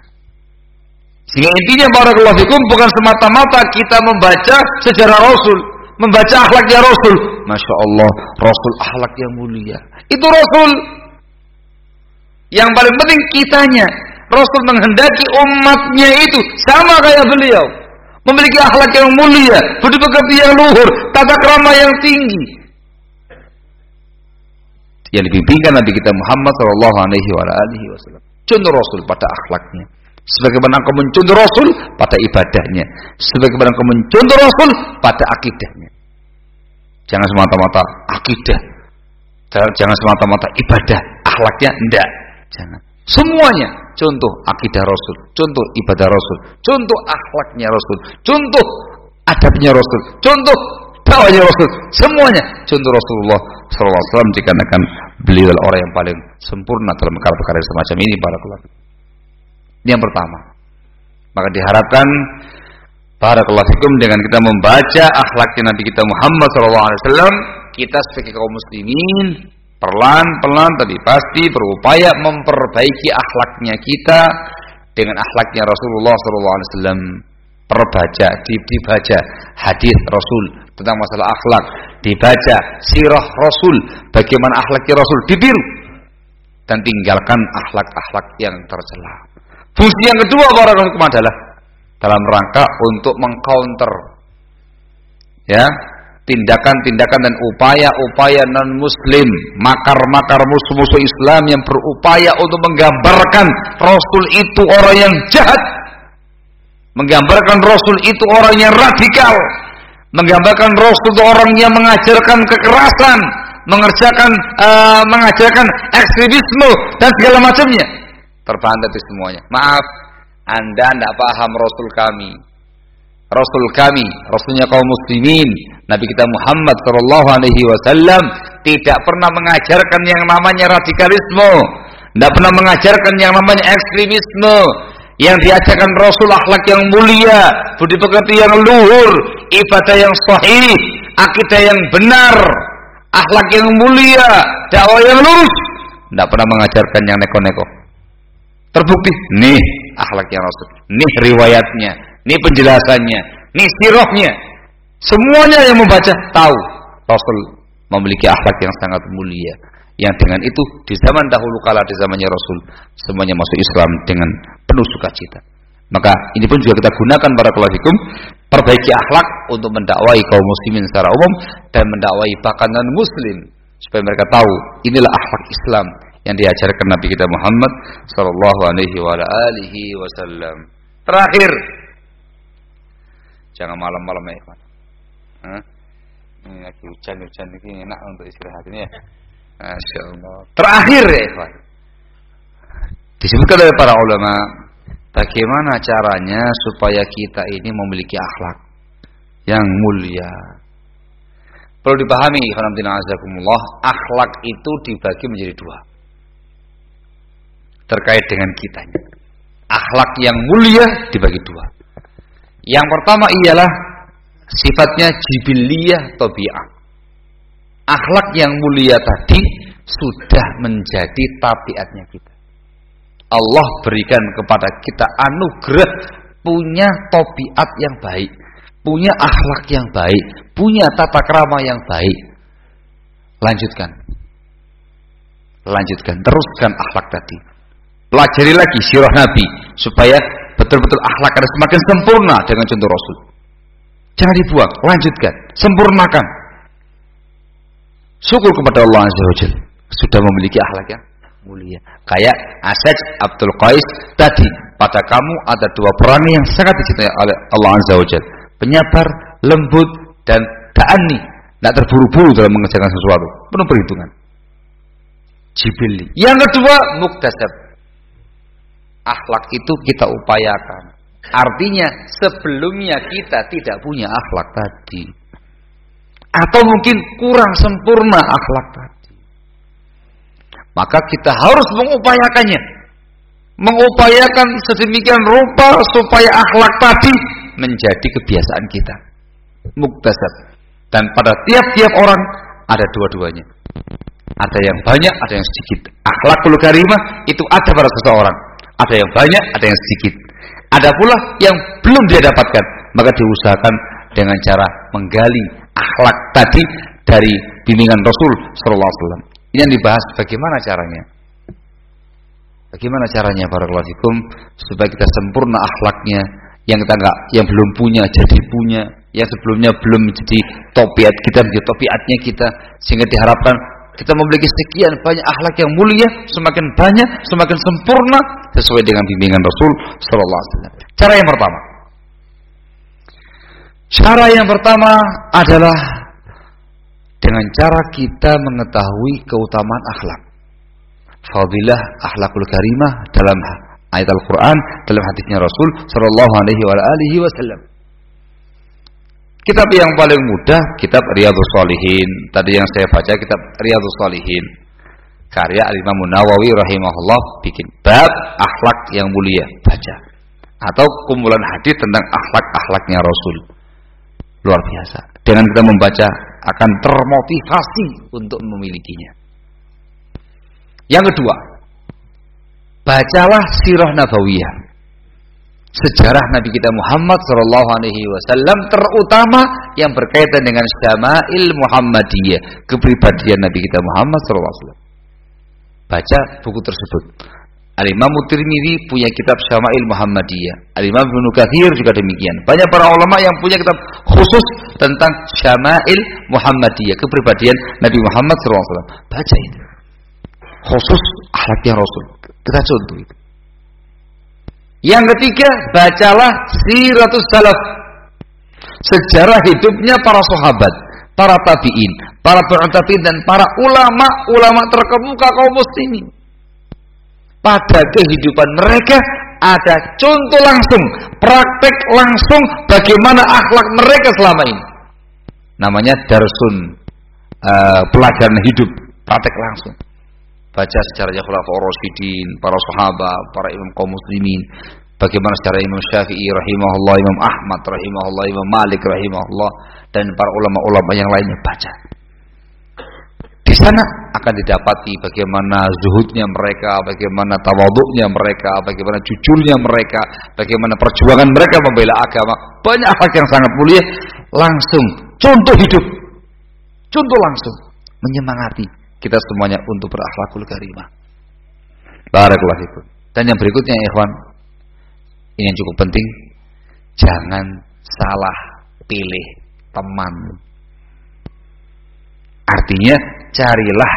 Sehingga intinya fikum bukan semata-mata kita membaca sejarah Rasul, membaca akhlaknya Rasul. Masya Allah, Rasul akhlak yang mulia. Itu Rasul. Yang paling penting kitanya, Rasul menghendaki umatnya itu sama kayak beliau. Memiliki akhlak yang mulia, budi pekerti yang luhur, tata krama yang tinggi. Yang dibimbingkan Nabi kita Muhammad Shallallahu Alaihi Wasallam. Contoh Rasul pada akhlaknya. Sebagaimana engkau mencontoh Rasul pada ibadahnya. Sebagaimana engkau mencontoh Rasul pada akidahnya. Jangan semata-mata akidah. Jangan semata-mata ibadah. Akhlaknya enggak. Jangan. Semuanya contoh akidah Rasul, contoh ibadah Rasul, contoh akhlaknya Rasul, contoh adabnya Rasul, contoh dakwahnya Rasul, semuanya contoh Rasulullah SAW dikarenakan beliau orang yang paling sempurna dalam perkara-perkara semacam ini para. Ini yang pertama. Maka diharapkan para fikum dengan kita membaca akhlaknya Nabi kita Muhammad SAW, kita sebagai kaum muslimin Perlahan-pelan tadi pasti berupaya memperbaiki akhlaknya kita dengan akhlaknya Rasulullah SAW. Perbaca, dibaca hadis Rasul tentang masalah akhlak, dibaca sirah Rasul, bagaimana akhlaknya Rasul ditiru dan tinggalkan akhlak-akhlak yang tercela. Fungsi yang kedua para adalah dalam rangka untuk mengcounter ya tindakan-tindakan dan upaya-upaya non-muslim, makar-makar musuh-musuh Islam yang berupaya untuk menggambarkan Rasul itu orang yang jahat, menggambarkan Rasul itu orang yang radikal, menggambarkan Rasul itu orang yang mengajarkan kekerasan, mengerjakan uh, mengajarkan ekstremisme dan segala macamnya. Terbantai itu semuanya. Maaf, Anda tidak paham Rasul kami. Rasul kami, Rasulnya kaum muslimin, Nabi kita Muhammad Shallallahu Alaihi Wasallam tidak pernah mengajarkan yang namanya radikalisme, tidak pernah mengajarkan yang namanya ekstremisme. Yang diajarkan Rasul akhlak yang mulia, budi pekerti yang luhur, ibadah yang sahih, akidah yang benar, akhlak yang mulia, dakwah yang lurus. Tidak pernah mengajarkan yang neko-neko. Terbukti, nih akhlaknya Rasul, nih riwayatnya, nih penjelasannya, nih sirahnya, Semuanya yang membaca tahu Rasul memiliki akhlak yang sangat mulia. Yang dengan itu di zaman dahulu kala di zamannya Rasul semuanya masuk Islam dengan penuh sukacita. Maka ini pun juga kita gunakan para kelasikum perbaiki akhlak untuk mendakwai kaum muslimin secara umum dan mendakwai bahkan non muslim supaya mereka tahu inilah akhlak Islam yang diajarkan Nabi kita Muhammad sallallahu alaihi wasallam. Terakhir jangan malam-malam ya, ini lagi hujan-hujan ini enak untuk istirahat ini ya. Masya Allah. Terakhir ya Ikhwan. Disebutkan oleh para ulama bagaimana caranya supaya kita ini memiliki akhlak yang mulia. Perlu dipahami azakumullah, akhlak itu dibagi menjadi dua. Terkait dengan kitanya. Akhlak yang mulia dibagi dua. Yang pertama ialah sifatnya jibiliyah tabi'ah. Akhlak yang mulia tadi sudah menjadi tabiatnya kita. Allah berikan kepada kita anugerah punya tabiat yang baik, punya akhlak yang baik, punya tata krama yang baik. Lanjutkan. Lanjutkan, teruskan akhlak tadi. Pelajari lagi sirah Nabi supaya betul-betul akhlak Anda semakin sempurna dengan contoh Rasul. Jangan dibuang, lanjutkan, sempurnakan. Syukur kepada Allah Azza wa sudah memiliki akhlak yang mulia. Kayak Asaj Abdul Qais tadi, pada kamu ada dua perangai yang sangat dicintai oleh Allah Azza wa. Penyabar, lembut, dan da'ani. Tidak terburu-buru dalam mengerjakan sesuatu. Penuh perhitungan. Jibili. Yang kedua, muktasab. Akhlak itu kita upayakan. Artinya sebelumnya kita tidak punya akhlak tadi. Atau mungkin kurang sempurna akhlak tadi. Maka kita harus mengupayakannya. Mengupayakan sedemikian rupa supaya akhlak tadi menjadi kebiasaan kita. Muktasab. Dan pada tiap-tiap orang ada dua-duanya. Ada yang banyak, ada yang sedikit. Akhlakul karimah itu ada pada seseorang. Ada yang banyak, ada yang sedikit. Ada pula yang belum dia dapatkan. Maka diusahakan dengan cara menggali akhlak tadi dari bimbingan Rasul Sallallahu Alaihi Wasallam. Ini yang dibahas bagaimana caranya. Bagaimana caranya para fikum supaya kita sempurna akhlaknya yang kita enggak yang belum punya jadi punya, yang sebelumnya belum jadi topiat kita menjadi topiatnya kita sehingga diharapkan kita memiliki sekian banyak akhlak yang mulia, semakin banyak, semakin sempurna sesuai dengan bimbingan Rasul sallallahu alaihi wasallam. Cara yang pertama. Cara yang pertama adalah dengan cara kita mengetahui keutamaan akhlak. Fadilah akhlakul karimah dalam ayat Al-Qur'an, dalam hadisnya Rasul sallallahu alaihi wasallam. Kitab yang paling mudah kitab Riyadhus Shalihin. Tadi yang saya baca kitab Riyadhus Shalihin. Karya Al-Imam Nawawi rahimahullah bikin bab akhlak yang mulia, baca. Atau kumpulan hadis tentang akhlak-akhlaknya Rasul. Luar biasa. Dengan kita membaca akan termotivasi untuk memilikinya. Yang kedua, bacalah sirah nabawiyah. Sejarah Nabi kita Muhammad Shallallahu Alaihi Wasallam terutama yang berkaitan dengan syama'il Muhammadiyah, kepribadian Nabi kita Muhammad Shallallahu Alaihi Wasallam. Baca buku tersebut. Al-Imam Tirmidzi punya kitab Syama'il Muhammadiyah. Al-Imam juga demikian. Banyak para ulama yang punya kitab khusus tentang Syama'il Muhammadiyah, kepribadian Nabi Muhammad SAW. Baca itu. Khusus akhlaknya Rasul. Kita contoh itu. Yang ketiga, bacalah Siratus Salaf. Sejarah hidupnya para sahabat, para tabi'in, para tabi'in dan para ulama-ulama terkemuka kaum muslimin pada kehidupan mereka ada contoh langsung, praktek langsung bagaimana akhlak mereka selama ini. Namanya darsun uh, pelajaran hidup, praktek langsung. Baca sejarahnya Khulafaur Rasyidin, para sahabat, para imam kaum muslimin, bagaimana secara Imam Syafi'i rahimahullah, Imam Ahmad rahimahullah, Imam Malik rahimahullah dan para ulama-ulama yang lainnya baca. Di sana akan didapati bagaimana zuhudnya mereka, bagaimana tawaduknya mereka, bagaimana jujurnya mereka, bagaimana perjuangan mereka membela agama. Banyak hal yang sangat mulia langsung contoh hidup. Contoh langsung menyemangati kita semuanya untuk berakhlakul karimah. Barakallahu fikum. Dan yang berikutnya ikhwan, ini yang cukup penting, jangan salah pilih teman. Artinya carilah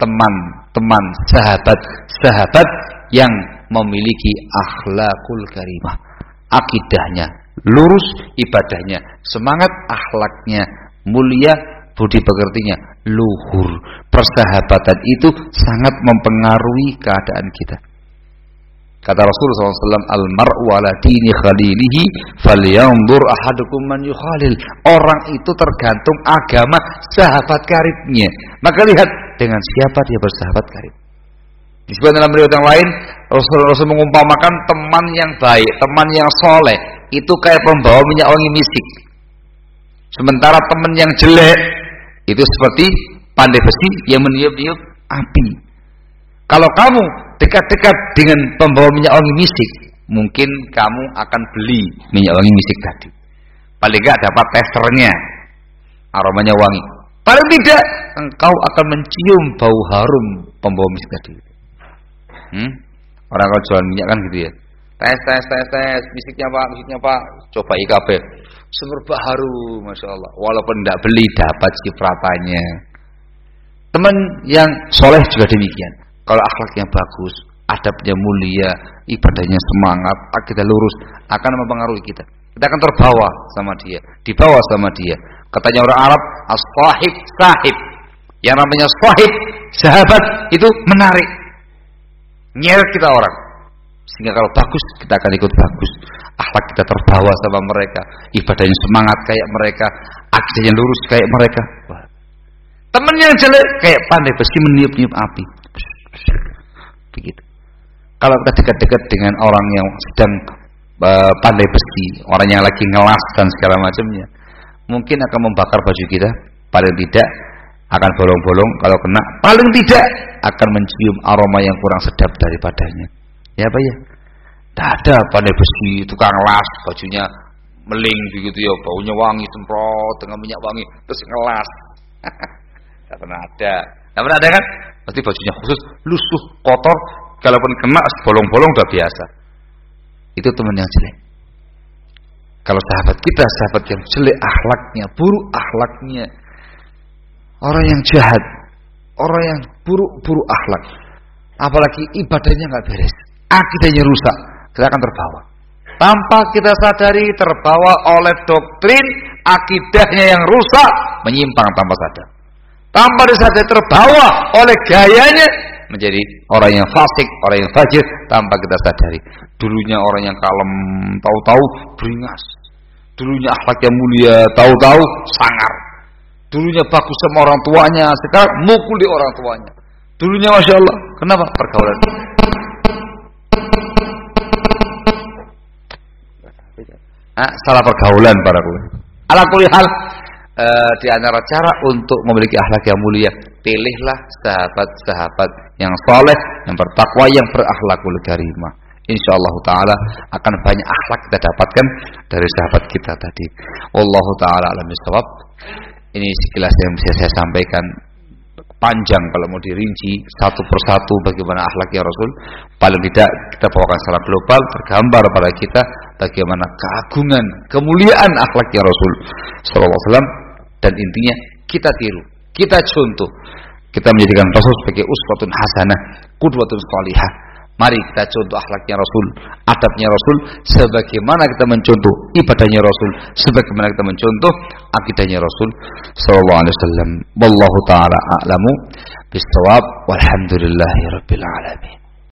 teman-teman sahabat-sahabat yang memiliki akhlakul karimah. Akidahnya lurus, ibadahnya semangat, akhlaknya mulia, budi pekertinya luhur. Persahabatan itu sangat mempengaruhi keadaan kita. Kata Rasulullah SAW, Al-mar'u ala dini khalilihi falyanzur ahadukum man yukhalil. Orang itu tergantung agama sahabat karibnya. Maka lihat dengan siapa dia bersahabat karib. Disebut dalam riwayat yang lain, Rasulullah SAW mengumpamakan teman yang baik, teman yang soleh, itu kayak pembawa minyak wangi misik. Sementara teman yang jelek, itu seperti pandai besi yang meniup-niup api. Kalau kamu dekat-dekat dengan pembawa minyak wangi misik, mungkin kamu akan beli minyak wangi misik tadi. Paling enggak dapat testernya. Aromanya wangi. Paling tidak engkau akan mencium bau harum pembawa misik tadi. Hmm? Orang kalau jual minyak kan gitu ya. Tes tes tes tes misiknya Pak, misiknya Pak. Coba IKB. Semerbak harum, masya Allah. Walaupun tidak beli dapat cipratannya. Teman yang soleh juga demikian. Kalau akhlaknya bagus, adabnya mulia, ibadahnya semangat, kita lurus, akan mempengaruhi kita. Kita akan terbawa sama dia, dibawa sama dia. Katanya orang Arab, as-sahib sahib. Yang namanya sahib, sahabat itu menarik. Nyeret kita orang. Sehingga kalau bagus, kita akan ikut bagus. Akhlak kita terbawa sama mereka. Ibadahnya semangat kayak mereka. Akidahnya lurus kayak mereka. Temennya yang jelek kayak pandai besi meniup-niup api. Begitu. Kalau kita dekat-dekat dengan orang yang sedang uh, pandai besi, orang yang lagi ngelas dan segala macamnya, mungkin akan membakar baju kita. Paling tidak akan bolong-bolong kalau kena. Paling tidak akan mencium aroma yang kurang sedap daripadanya. Ya apa ya? Tidak ada pandai besi, tukang las, bajunya meling begitu ya, baunya wangi semprot dengan minyak wangi, terus ngelas. Tidak pernah ada. Tidak pernah ada kan? Pasti bajunya khusus, lusuh, kotor, kalaupun kena bolong-bolong udah biasa. Itu teman yang jelek. Kalau sahabat kita, sahabat yang jelek akhlaknya, buruk akhlaknya, orang yang jahat, orang yang buruk-buruk akhlak, apalagi ibadahnya nggak beres, akidahnya rusak, kita akan terbawa. Tanpa kita sadari terbawa oleh doktrin akidahnya yang rusak, menyimpang tanpa sadar. Tanpa disadari terbawa oleh gayanya menjadi orang yang fasik, orang yang fajir tanpa kita sadari. Dulunya orang yang kalem, tahu-tahu beringas. Dulunya yang mulia, tahu-tahu sangar. Dulunya bagus sama orang tuanya, sekarang mukuli orang tuanya. Dulunya masya Allah, kenapa pergaulan? Ah, salah pergaulan para ulama. Ala hal e, di antara cara untuk memiliki akhlak yang mulia, pilihlah sahabat-sahabat yang soleh, yang bertakwa, yang berakhlakul karimah. Insyaallah taala akan banyak akhlak kita dapatkan dari sahabat kita tadi. Wallahu taala alam bisawab. Ini sekilas yang bisa saya sampaikan panjang kalau mau dirinci satu persatu bagaimana akhlaknya Rasul paling tidak kita bawakan secara global tergambar pada kita bagaimana keagungan kemuliaan akhlaknya Rasul Sallallahu Alaihi dan intinya kita tiru kita contoh kita menjadikan Rasul sebagai uswatun hasanah kudwatun salihah Mari kita contoh akhlaknya Rasul, adabnya Rasul, sebagaimana kita mencontoh ibadahnya Rasul, sebagaimana kita mencontoh akidahnya Rasul sallallahu alaihi wasallam. Wallahu taala a'lamu bis walhamdulillahi rabbil alamin.